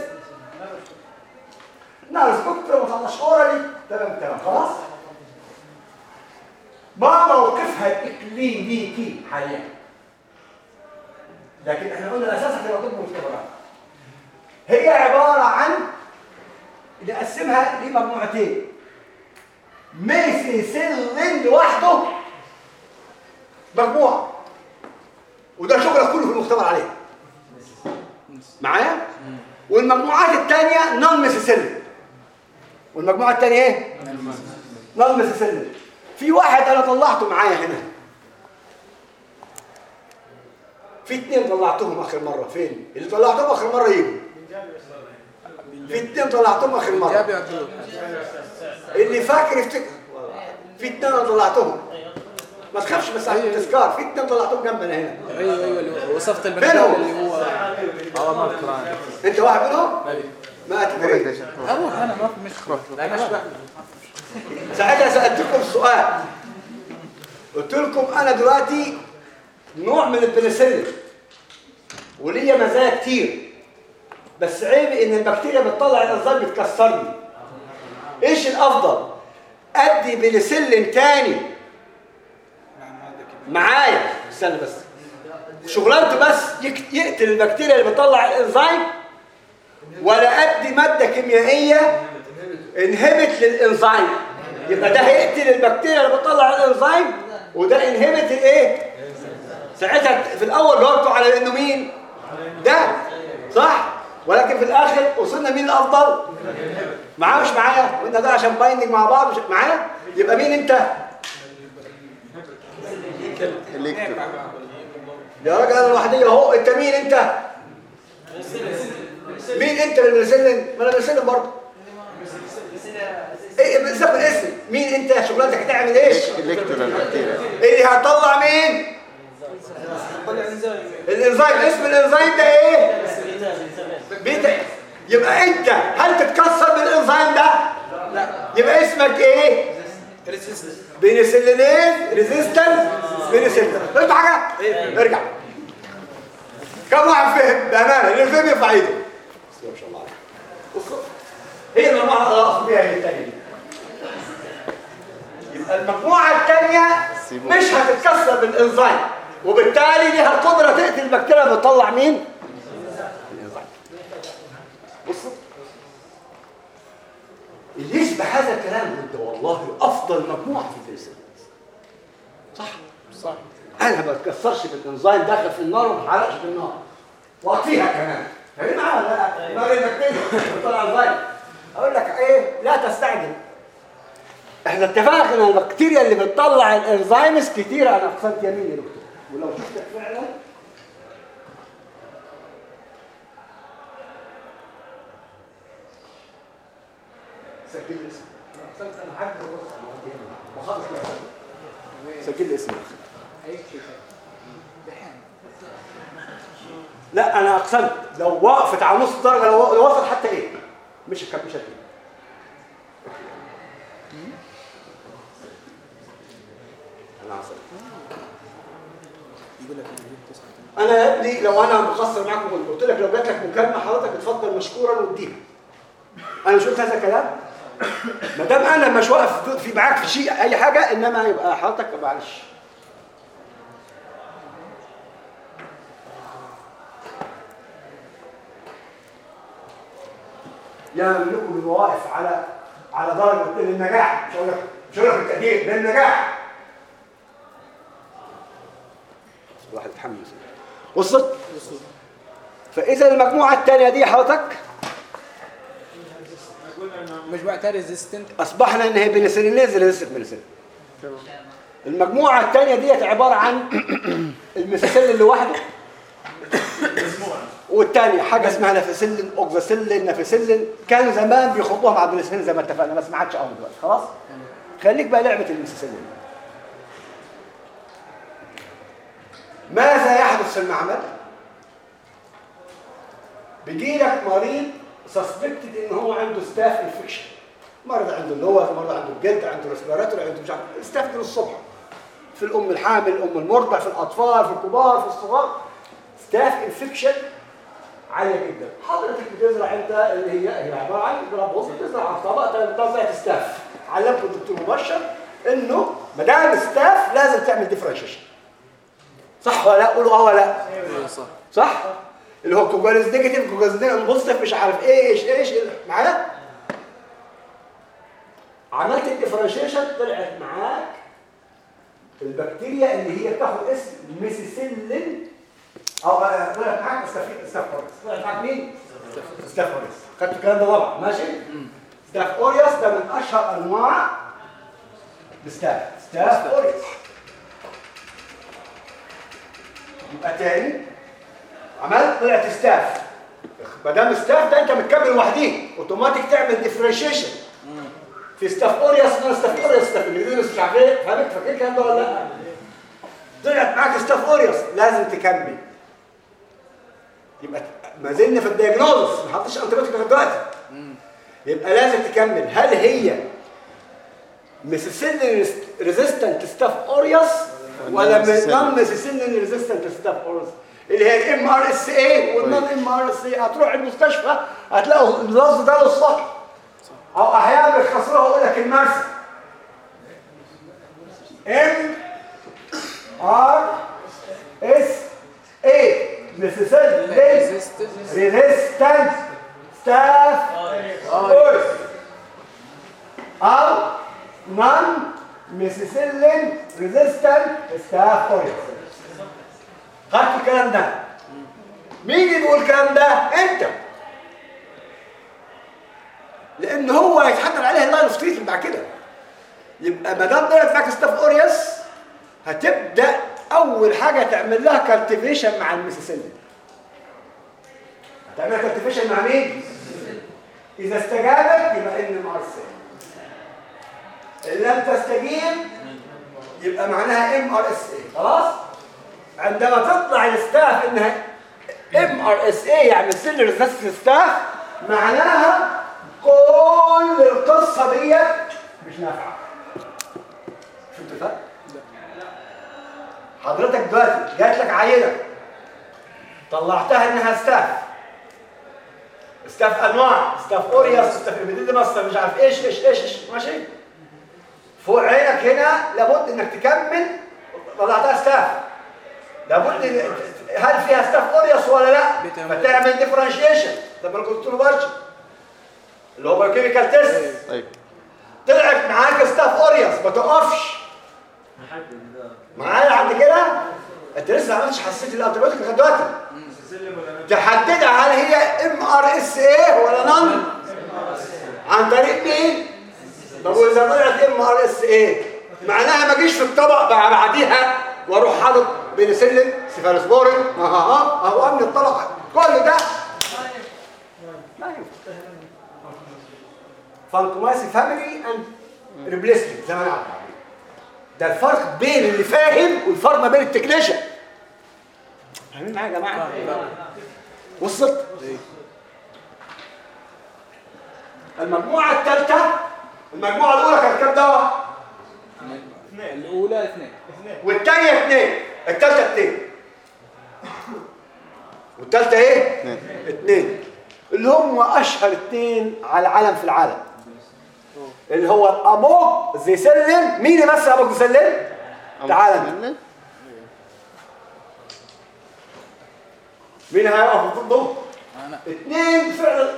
narrow spectrum وخلص orally تمام تمام. خلاص. ما موقفها الاكلينيكي حاليا. لكن إحنا قلنا الأساس هتبقى طب مختبرات هي عبارة عن نقسمها لمجموعتين methicillin لوحده. مجموعة. وده شغلك كله في المختبر عليه معايا؟ والمجموعات الثانية non methicillin والمجموعة الثانية إيه؟ non methicillin في واحد أنا طلعته معايا هنا. في اثنين طلعتهم آخر مرة. فين؟ اللي طلعتهم آخر مرة يجوا. في اثنين طلعتهم اخر مره اللي فاكر يفتكر في اثنين أنا طلعتهم ما تخافش بس عشان تذكار في اثنين طلعتهم جنبنا هنا أيوه أيوه اللي وصفت هو؟ اللي هو آه أنا انت واحد منهم. ما تدري أروح أنا ما مش بحث ساعتها سالتكم سؤال قلت لكم أنا دلوقتي نوع من البنسلين وليا مزايا كتير بس عيب إن البكتيريا بتطلع الانزيم بتكسرني. إيش الأفضل؟ أدي بنسلين تاني. معايا. استنى بس. شغلانته بس يقتل البكتيريا اللي بتطلع الإنزيم ولا أدي مادة كيميائية انهبت للإنزيم. يبقى ده هيقتل البكتيريا اللي بتطلع الإنزيم وده انهبت الإيه؟ ساعتها في الأول جاوبتوا على انه مين ده صح؟ ولكن في الآخر وصلنا مين الأفضل؟ معاه مش معايا وأنت ده عشان بايندنج مع بعض مش معايا يبقى مين أنت؟ يا راجل أنا لوحدي أهو أنت مين أنت؟ مين أنت اللي بنسلم ما أنا بنسلم برضه. إيه بنسمي الاسم. مين أنت؟ شغلانتك هتعمل إيش؟ الكترو البكتيريا اللي هتطلع مين؟ الانزيم اسم الانزيم ده إيه؟ بيتا يبقى انت هل تتكسر بالانزيم ده؟ لا. يبقى اسمك إيه؟ penicillinase resistance penicillin فهمت حاجة. ارجع. كم واحد فهم؟ بأمانة اللي فهم يرفع ايده. ما شاء الله عليك. هي اللي أقصد بيها هي الثانية دي يبقى المجموعة الثانية سيبوه. مش هتتكسر بالانزيم وبالتالي ليها القدره تقتل البكتيريا بتطلع مين؟ اللي يبقى هذا الكلام؟ ده والله أفضل مجموعة في البنسلين صح؟ صح. أنا ما بتكسرش بالانزيم داخل في النار وما بحرقش في النار. واطفيها كمان. فاهم معايا لا؟ النار البكتيريا بتطلع انزيم أقول لك إيه؟ لا تستعجل. إحنا اتفقنا إن البكتيريا اللي بتطلع الإنزيمز كتير. أنا اقسمت يمين يا دكتور. ولو شفتك فعلا سجل لي اسمك اقسمت أنا حاجة وخلص سجل لي اسمك. لا أنا أقسمت. لو وقفت على نص درجه لو لو وصل حتى إيه مش هكمل مش هكمل أنا ابني لو أنا مقصر معاكم قلت لك لو جات لك مكالمة حضرتك اتفضل مشكورا واديها. أنا مش قلت هذا الكلام؟ ما دام أنا مش واقف في معاك في شيء أي حاجة إنما يبقى حضرتك معلش. يملكوا المواقف على على درجه النجاح. مش هقول لك مش هقول لك التقدير للنجاح الواحد يتحمس وصلت؟ فإذا المجموعة الثانية دي حضرتك مش بعتها resistant أصبحنا إن هي penicillinase resistant penicillin المجموعة الثانية ديت عبارة عن ال methicillin لوحده. والثانيه حاجة اسمها nafcillin oxacillin nafcillin كانوا زمان بيحطوها مع البنسلين زي ما اتفقنا بس ما عادش قوي دلوقتي. خلاص؟ خليك بقى لعبة ال methicillin ماذا يحدث في المعمل؟ بيجي لك مريض suspected إن هو عنده staph infection مرض عنده اللور مرض عنده الجلد عنده respiratory عنده مش عارف staph من الصبح. في الأم الحامل الأم المرضع في الأطفال في الكبار في الصغار. staph infection عالية جدا. حضرتك بتزرع أنت اللي هي هي عبارة عن gram pos بتزرع على الطبق تزرع staph علمكم الدكتور مبشر إنه ما دام staph لازم تعمل differentiation صح ولا لا؟ قولوا آه ولا لا؟ أيوه صح. صح؟ اللي هو coagulase negative coagulase positive مش عارف إيش إيش معايا؟ عملت ال differentiation طلعت معاك البكتيريا اللي هي بتاخد اسم methicillin. أو آه، طلعت معاك ستاف staph aureus طلعت معاك مين؟ staph aureus خدت الكلام ده طبعا. ماشي؟ staph aureus ده من أشهر أنواع ال staph. staph aureus يبقى تاني عملت؟ طلعت staph ما دام staph ده انت متكمل لوحديه اوتوماتيك تعمل differentiation في staph aureus اسمها staph aureus staph الانجليزي مش عارف إيه. فاهمك فاكر الكلام ده ولا لا؟ طلعت معاك staph aureus لازم تكمل. يبقى ما زلنا في ال diagnosis ما حطش antibiotic لغاية دلوقتي. يبقى لازم تكمل. هل هي methicillin resistant staph aureus ولا non methicillin resistant staph aureus اللي هي ال MRSA وال non MRSA هتروح المستشفى هتلاقوا اللفظ ده للصح أو أحيانا بيختصروها يقول لك ال MRSA MRSA methicillin resistant resistant staph aureus أو non methicillin resistant staph aureus خدت الكلام ده. مين اللي بيقول الكلام ده؟ انت. لأن هو هيتحدد عليه ال line of treatment بعد كده. يبقى ما دام طلعت معاك staph aureus هتبدأ أول حاجة تعمل لها cultivation مع ال methicillin هتعمل cultivation مع مين؟ إذا استجابت يبقى إن ار إن لم تستجيب يبقى معناها MRSA خلاص؟ عندما تطلع ال staph إنها MRSA يعني cillin resist staph معناها كل القصة ديت مش نافعة. شفت الفرق؟ حضرتك دلوقتي جات لك عينة. طلعتها إنها staph staph أنواع. staph aureus staph epidermidis staph مش عارف إيش إيش إيش إيش. ماشي؟ فوق عينك هنا لابد إنك تكمل طلعتها staph لابد هل فيها staph aureus ولا لا؟ بتعمل- فتعمل differentiation ده ما قلت له برشا. اللي هو ال chemical test طيب. طلعت معاك staph aureus ما تقفش معايا لحد كده؟ أنت لسه ما عملتش حطيت ال antibiotic لغاية دلوقتي. تحددها هل هي MRSA ولا non عن طريق مين؟ طب واذا طلعت MRSA معناها ما اجيش في الطبق بعديها وأروح حاطط بنسلين سيفالوسبورين ها ها ها اهو امن الطلق كل ده. ما ينفع vancomycin family and replacement زي ما أنا عارف. ده الفرق بين اللي فاهم والفرق ما بين ال technician. فاهمين معايا يا جماعة؟ وصلت؟ المجموعة الثالثه المجموعة الأولى كانت كام دواء الأولى اثنين. والثانيه اثنين. الثالثه اثنين والثالثه إيه؟ اثنين. اللي هم أشهر اثنين على العالم في العالم. اللي هو الاموج زيسلين مين يمثل اموج زيسلين تعال انت. مين هيقف ضده؟ اثنين فعلا.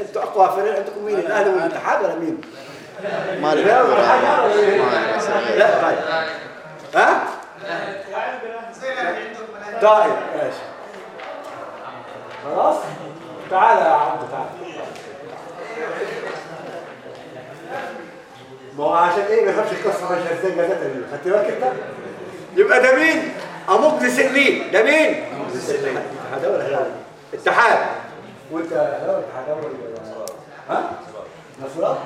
أنتوا أقوى فريق. عندكم مين؟ الأهلي والاتحاد ولا مين؟ ما لي لا، ولا لي أسئلة. لا طيب ها؟ طيب ماشي. خلاص؟ تعال يا عبد تعال. ما هو عشان إيه ما يخافش القصة مش إزاي جازات اللي خدت بالك أنت؟ يبقى ده مين؟ أموج سليم ده مين؟ اتحاد ولا اتحاد وأنت هلال اتحاد ولا ها؟ نصرات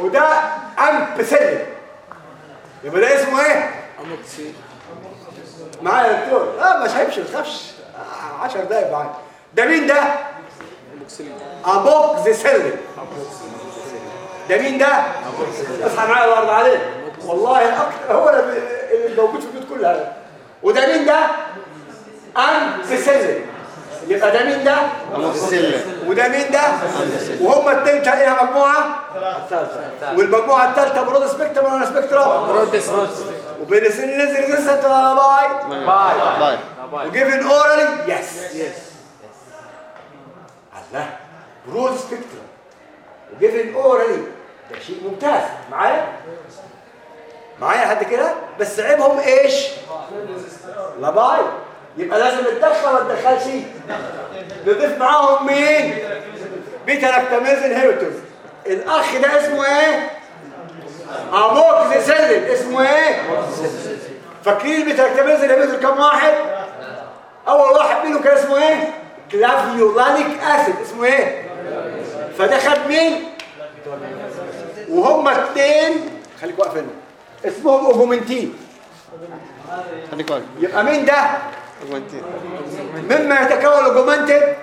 وده امبسلين يبقى ده اسمه إيه؟ معايا يا دكتور. لا مش هيمشي ما تخافش. 10 دقايق معايا ده مين ده؟ اموكسيلين اموكسيسيلين ده مين ده؟ اصحى معايا الأرض عليه. والله الاكتر هو اللي موجود في البيوت كلها. وده مين ده؟ امبسيسيلين يبقى ده مين ده؟ أموكسيسيلين. وده مين ده؟ وهم التاني إيه مجموعة؟ والمجموعة الثالثه برود سبيكترم ولا سبيكترم رودس وبنسلين ريزيستنت ولا باي؟ by. و given orally yes yes الله. broad spectrum و given orally ده شيء ممتاز. معايا؟ معايا لحد كده؟ بس عيبهم إيش؟ لا by. يبقى لازم نتدخل ولا نتدخلش نضيف معاهم مين؟ beta lactamase inhibitors الأخ ده اسمه إيه؟ اموكسيسيلين اسمه إيه؟ فاكرين ال beta lactamase inhibitor كم واحد؟ أول واحد منهم كان اسمه إيه؟ clavulanic acid. اسمه إيه؟ فده خد مين؟ وهم اثنين خليك واقف هنا. اسمهم Augmentin خليك يبقى مين ده. مما يتكون Augmentin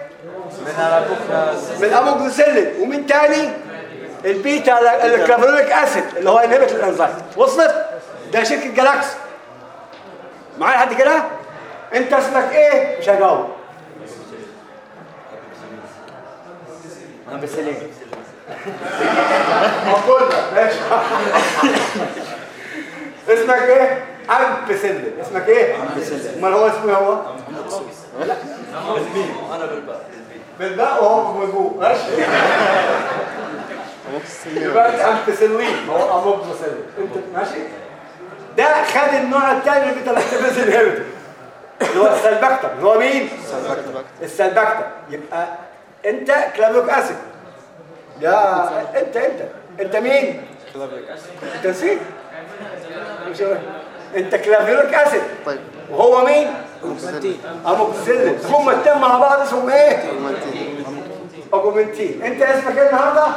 من اموكسيسيلين ومين تاني ال beta ال clavulanic acid اللي هو inhibit الانزيم وصلت؟ ده شركة جالاكسي معايا لحد كده؟ أنت اسمك إيه؟ مش هجاوب. ماشي. اسمك إيه؟ امبسلين اسمك إيه؟ أمال هو اسمه هو؟ لا أنا بالباء. بالباء وهو بوجوه ماشي. يبقى أنت امبسلين هو اموكسيسيلين أنت ماشي؟ ده خد النوع الثاني اللي بتلاتبس الهيرتو اللي هو السلبكتر اللي هو مين؟ سلبكت بكت. السلبكتر يبقى أنت كلافيك أسيد. يا أنت أنت. أنت مين؟ أنت نسيت؟ مش هو. انت كلافيك اسيد طيب. وهو مين. اموكسيلين هم التين مع بعض اسمهم إيه. Augmentin انت اسمك إيه النهارده؟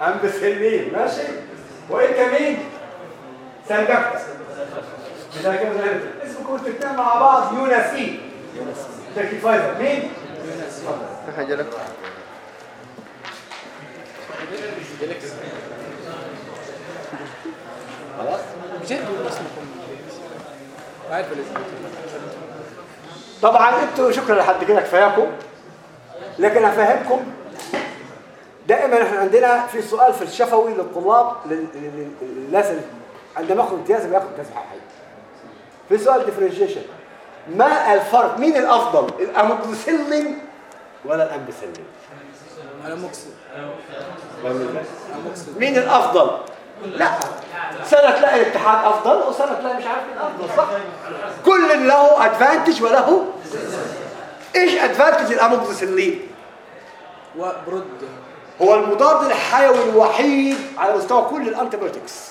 امبسلين ماشي. وانت مين؟ كده اسمكم أنتوا الاتنين مع بعض. Unasyn شركة فايزر. مين؟ في حاجة لك خلاص جد اسمكم عارف الاسم طبعا أنتوا شكرا لحد كده كفاياكم. لكن هفهمكم دائما إحنا عندنا في سؤال في الشفوي للطلاب لل- لل- للناس عندما ياخد امتياز بياخد امتياز حقيقي. في سؤال differentiation ما الفرق؟ مين الأفضل؟ الاموكسيسيلين ولا ال ampicillin amoxicillin مين الأفضل؟ لا. سنة تلاقي الاتحاد أفضل وسنة تلاقي مش عارف مين أفضل صح؟ كل له advantage وله disadvantage الاموكسيسيلين وبرد. هو المضاد الحيوي الوحيد على مستوى كل ال antibiotics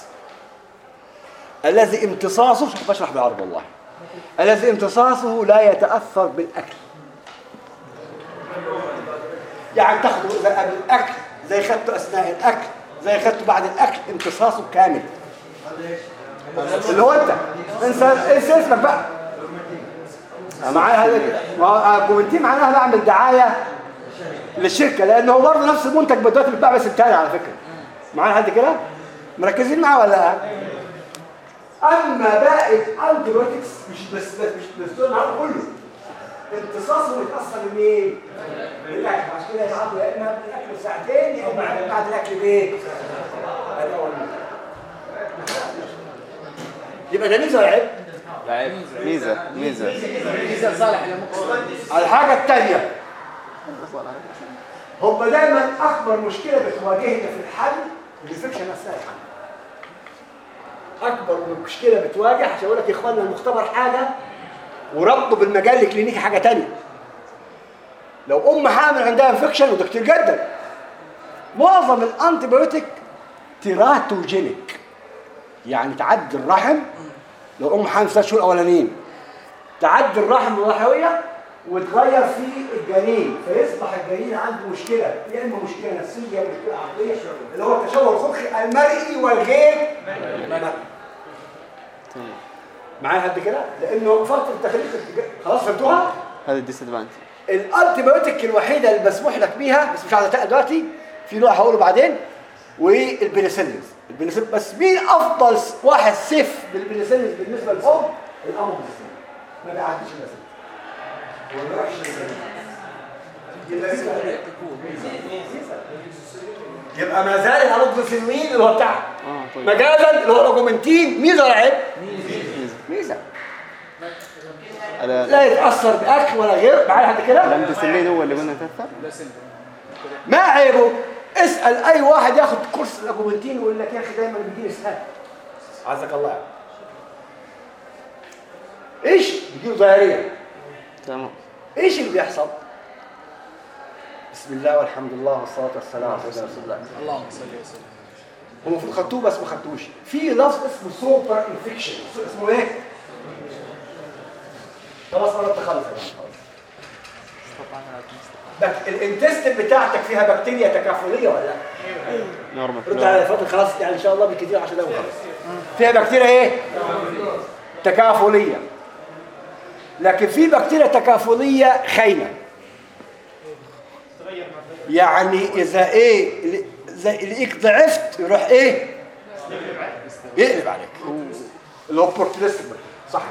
الذي امتصاصه مش بشرح بالعربي والله. الذي امتصاصه لا يتأثر بالأكل. يعني تاخده زي قبل الاكل زي خدته أثناء الأكل. زي خدته بعد الأكل امتصاصه كامل. اللي هو أنت. انسى انسى اسمك بقى؟ معايا هذا ما هو Augmentin معناها بعمل دعاية للشركة لأن هو برضه نفس المنتج دلوقتي بيتباع بس التاني على فكرة. معايا حد كده؟ مركزين معاه ولا؟ لا أما باقي ال antibiotics مش بس مش بس معاهم كله. امتصاصه بيتاثر بمين؟ بالاكل عشان كده يتعاطوا يا إما قبل الأكل بساعتين يا إما بعد الأكل بايه؟ هذا هو الميزة. يبقى ده ميزة ولا عيب؟ ميزة ميزة ميزة صالح الحاجة الثانية هم دايما أكبر مشكلة بتواجهنا في الحل ال infection نفسها. أكبر مشكلة بتواجه عشان أقول لك يا اخوانا المختبر حاجة وربطه بالمجال الكلينيكي حاجة تانية. لو أم حامل عندها infection وده كتير جدا معظم ال antibiotic teratogenic يعني تعدي الرحم لو أم حامل ثلاث شهور أولانيين تعدي الرحم الرحويه وتغير في الجنين فيصبح الجنين عنده مشكلة يا إما مشكلة نفسية مشكلة عقلية اللي هو التشوه الخلقي المرئي والغير مرئي. معايا حد كده لأنه فتره تخليق خلاص فهمتوها؟ هذا ال disadvantage ال antibiotic الوحيدة اللي مسموح لك بيها بس مش عايز اتقل دلوقتي في نوع هقوله بعدين والبنسلين البنسلين بس مين أفضل واحد safe بالبنسلين بالنسبة للأم؟ الاموكسيسين ما بيعديش البنسلين بيعديش. يبقى ما زال الاموكسيسين اللي هو بتاعها آه طيب. مجازا اللي هو ال Augmentin ميزه ولا عيب؟ ميزه على لا يتأثر بأكل ولا غير معايا حد كده؟ الامبسلين هو اللي قلنا تأثر. ما عيبه؟ اسأل أي واحد ياخد كورس ال Augmentin ويقول لك يا أخي دايما بيجيني اسهال عزك الله. يعني. إيش؟ بيجيله diarrhea تمام. إيش اللي بيحصل؟ بسم الله والحمد لله والصلاة والسلام على سيدنا رسول الله. اللهم صل وسلم. هم المفروض خدتوه بس ما خدتوش. في لفظ اسمه super infection اسمه إيه؟ خلاص أنا تخلص يا جماعة، خلاص. بك... ال intestine بتاعتك فيها بكتيريا تكافلية ولا لا؟ normal. رد على فتره خلاص يعني إن شاء الله بالكثير 10 دقايق فيها بكتيريا إيه؟ تكافلية. لكن في بكتيريا تكافلية خاينه يعني إذا إيه زي اللي ضعفت يروح إيه؟ يقلب عليك. اللي هو opportunistic صح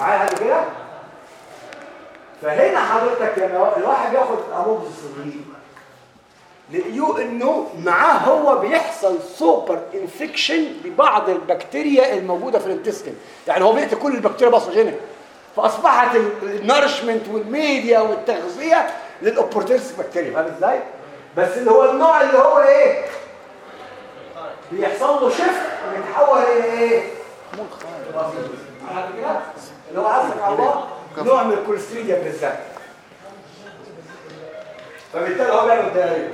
معايا هذا كده؟ فهنا حضرتك لما الواحد ياخد امراض الصدريه لقيوه إنه معاه هو بيحصل super infection ببعض البكتيريا الموجودة في ال intestine يعني هو بيقتل كل البكتيريا pathogenic فأصبحت ال- ال nourishment وال media والتغذية لل opportunistic بكتيريا فاهم إزاي؟ بس اللي هو النوع اللي هو إيه؟ بيحصل له شيفت ويتحول إلى إيه؟ كده؟ اللي هو عزك على الله؟ نوع من الكوليستريديا بالذات فبالتالي هو بيعمل دايريه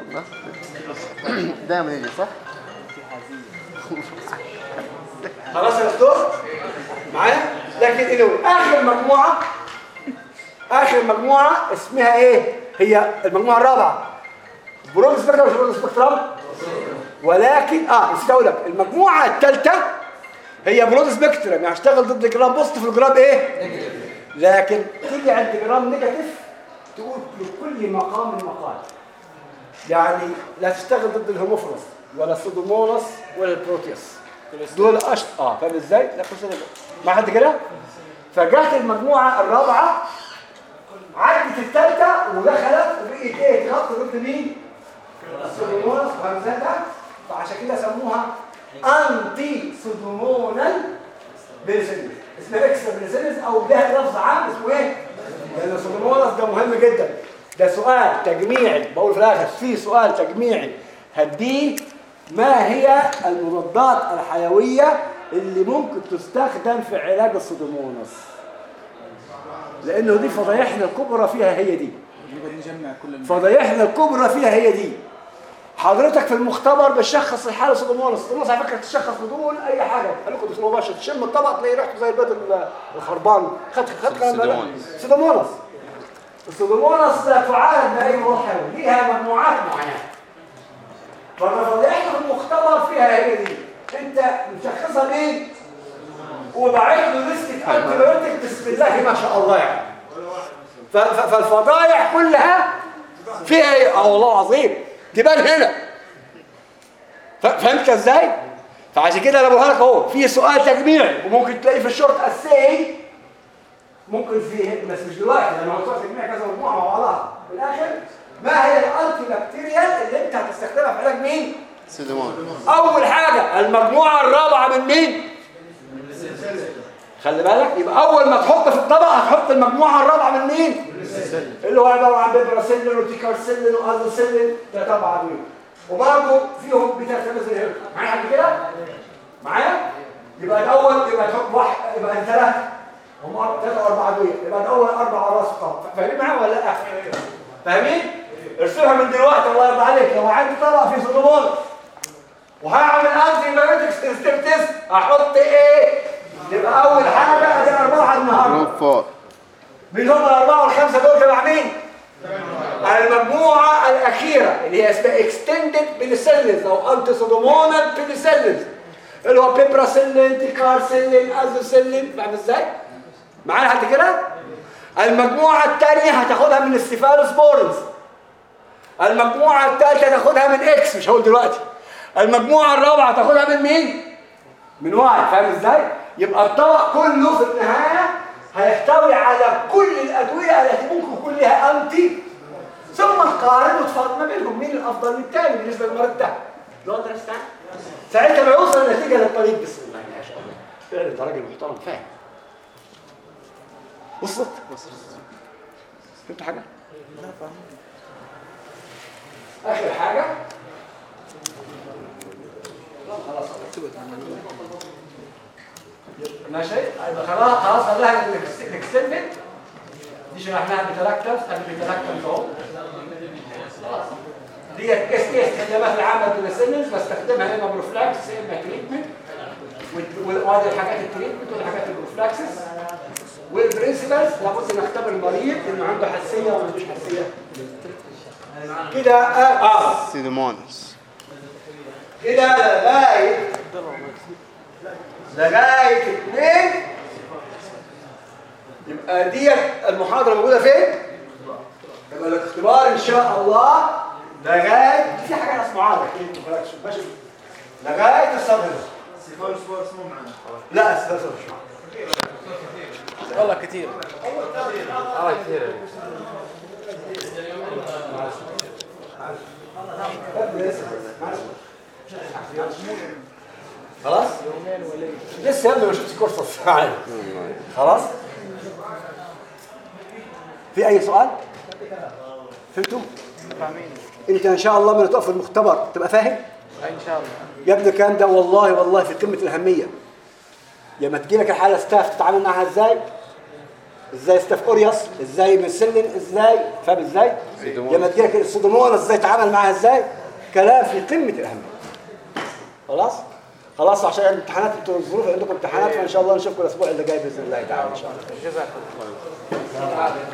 الله دائما يجي صح؟ خلاص يا دكتور؟ معايا؟ لكن إنه آخر مجموعة آخر مجموعة اسمها إيه؟ هي المجموعة الرابعة. broad spectrum مش broad spectrum ولكن آه نسيت أقول لك. المجموعة الثالثة هي broad spectrum يعني اشتغل ضد gram positive و gram إيه؟ لكن تيجي عند gram negative تقول لكل مقام مقال. يعني لا تشتغل ضد ال Haemophilus ولا ال Pseudomonas ولا ال Proteus. دول أشط آه فاهم إزاي؟ لا كل ما حد كده؟ فجات المجموعة الرابعة عدت الثالثه ودخلت وبقيت إيه تغطي ضد مين؟ إزاي ده؟ فعشان كده سموها anti-pseudomonal penicillin اسمها extended penicillin أو لها لفظ عام اسمه إيه؟ لأن ال Pseudomonas ده مهم جدا ده سؤال تجميعي بقول في الآخر في سؤال تجميعي هديه ما هي المضادات الحيوية اللي ممكن تستخدم في علاج ال Pseudomonas لأنه دي فضايحنا الكبرى فيها هي دي. فضايحنا الكبرى فيها هي دي. حضرتك في المختبر بتشخص الحالة Pseudomonas ال Pseudomonas على فكرة تشخص بدون أي حاجة. خليكم تسمعوا باشا تشم الطبق تلاقي ريحته زي البيض ال- الخربان. خد خد السودوموناس لا تعالج بأي حيوي ليها مجموعات معينة. فالفضايحنا في المختبر فيها هي دي. انت مشخصها مين وضعت له لسته انتي بسم الله ما شاء الله يعني. فالفضايح كلها فيها إيه؟ آه والله العظيم. تبان هنا. فهمت إزاي؟ فعشان كده أنا بقولها لك أهو في سؤال تجميعي وممكن تلاقي في ال short essay ممكن فيه بس مش دلوقتي لما هو سؤال تجميعي كذا مجموعة مع بعضها. في الآخر ما هي ال antibacterial اللي أنت هتستخدمها في علاج مين؟ أول حاجة المجموعة الرابعة من مين؟ خلي بالك يبقى أول ما تحط في الطبق هتحط المجموعة الرابعة من مين؟ اللي هو عبارة عن piperacillin و ticarcillin و azlocillin ده طبعا دول وبرضه فيهم بيتا سيلين معايا حد كده؟ معايا؟ يبقى الأول يبقى تحط واحد يبقى ثلاثة هم ثلاثة وأربعة دول. يبقى الأول أربع رأس طبق فاهمين معايا ولا لا؟ فاهمين؟ ارسمها من دلوقتي الله يرضى عليك. لو عندي طبق فيه صدمون وهعمل انتي انستيب تيست أحط إيه؟ يبقى أول حاجة ادي اربعه النهارده. مين هم الأربعة والخمسة دول تبع مين؟ المجموعة الأخيرة اللي هي اسمها extended penicillins أو anti-pseudomonal penicillins اللي هو piperacillin ticarcillin azlocillin فاهم إزاي؟ معايا حد كده؟ المجموعة الثانية هتاخدها من ال cephalosporins المجموعة الثالثه تاخدها من X مش هقول دلوقتي. المجموعة الرابعة تاخدها من مين؟ من واحد فاهم إزاي؟ يبقى الطبق كله في النهاية هيحتوي على كل الأدوية التي ممكن يكون لها انتي ثم نقارن ونتفاضل ما بينهم مين الأفضل من الثاني بالنسبة للمرض ده لو اندرستاند ساعتها ما يوصل النتيجة للطريق. بسم الله ما شاء الله. فعلا انت راجل محترم فاهم. وصلت؟ وصلت فهمت حاجة؟ آخر حاجة. خلاص ماشي؟ يبقى خلاص خلاص خلاها الاكستندد دي شرحناها بتراكترز ادي بتراكترز أهو. خلاص ديت اس تي استخدامات العامة للسيلز بستخدمها اما بروفلاكس اما تريتمنت وادي الحاجات التريتمنت والحاجات البروفلاكسس. والبرنسبلز لابد نختبر المريض إنه عنده حساسية ولا عندوش حساسية. كده آه, آه. كده لغاية لغاية اثنين يبقى ديت المحاضرة موجودة فين؟ يبقى الاختبار إن شاء الله لغاية في حاجة اسمها عارف ماشي. لغاية الصدر. سيفار سبور اسمه معنا. لا الصدر مش معانا. والله كثير خلاص؟ لسه يلا ما شفتش كورس الصحة خلاص؟ في أي سؤال؟ فهمتوا فاهمين أنت إن شاء الله من تقف في المختبر تبقى فاهم؟ ان شاء الله يا ابني الكلام ده والله والله في قمة الأهمية. يا ما تجي لك الحالة ستاف تتعامل معاها إزاي؟ إزاي ستاف اوريوس إزاي مسلن إزاي؟ فاهم إزاي؟ يا ما تجي لك إزاي تتعامل معاها إزاي؟ كلام في قمة الأهمية. خلاص؟ خلاص عشان الامتحانات أنتوا الظروف عندكم امتحانات فإن شاء الله نشوفكم الأسبوع اللي جاي بإذن الله تعالى إن شاء الله.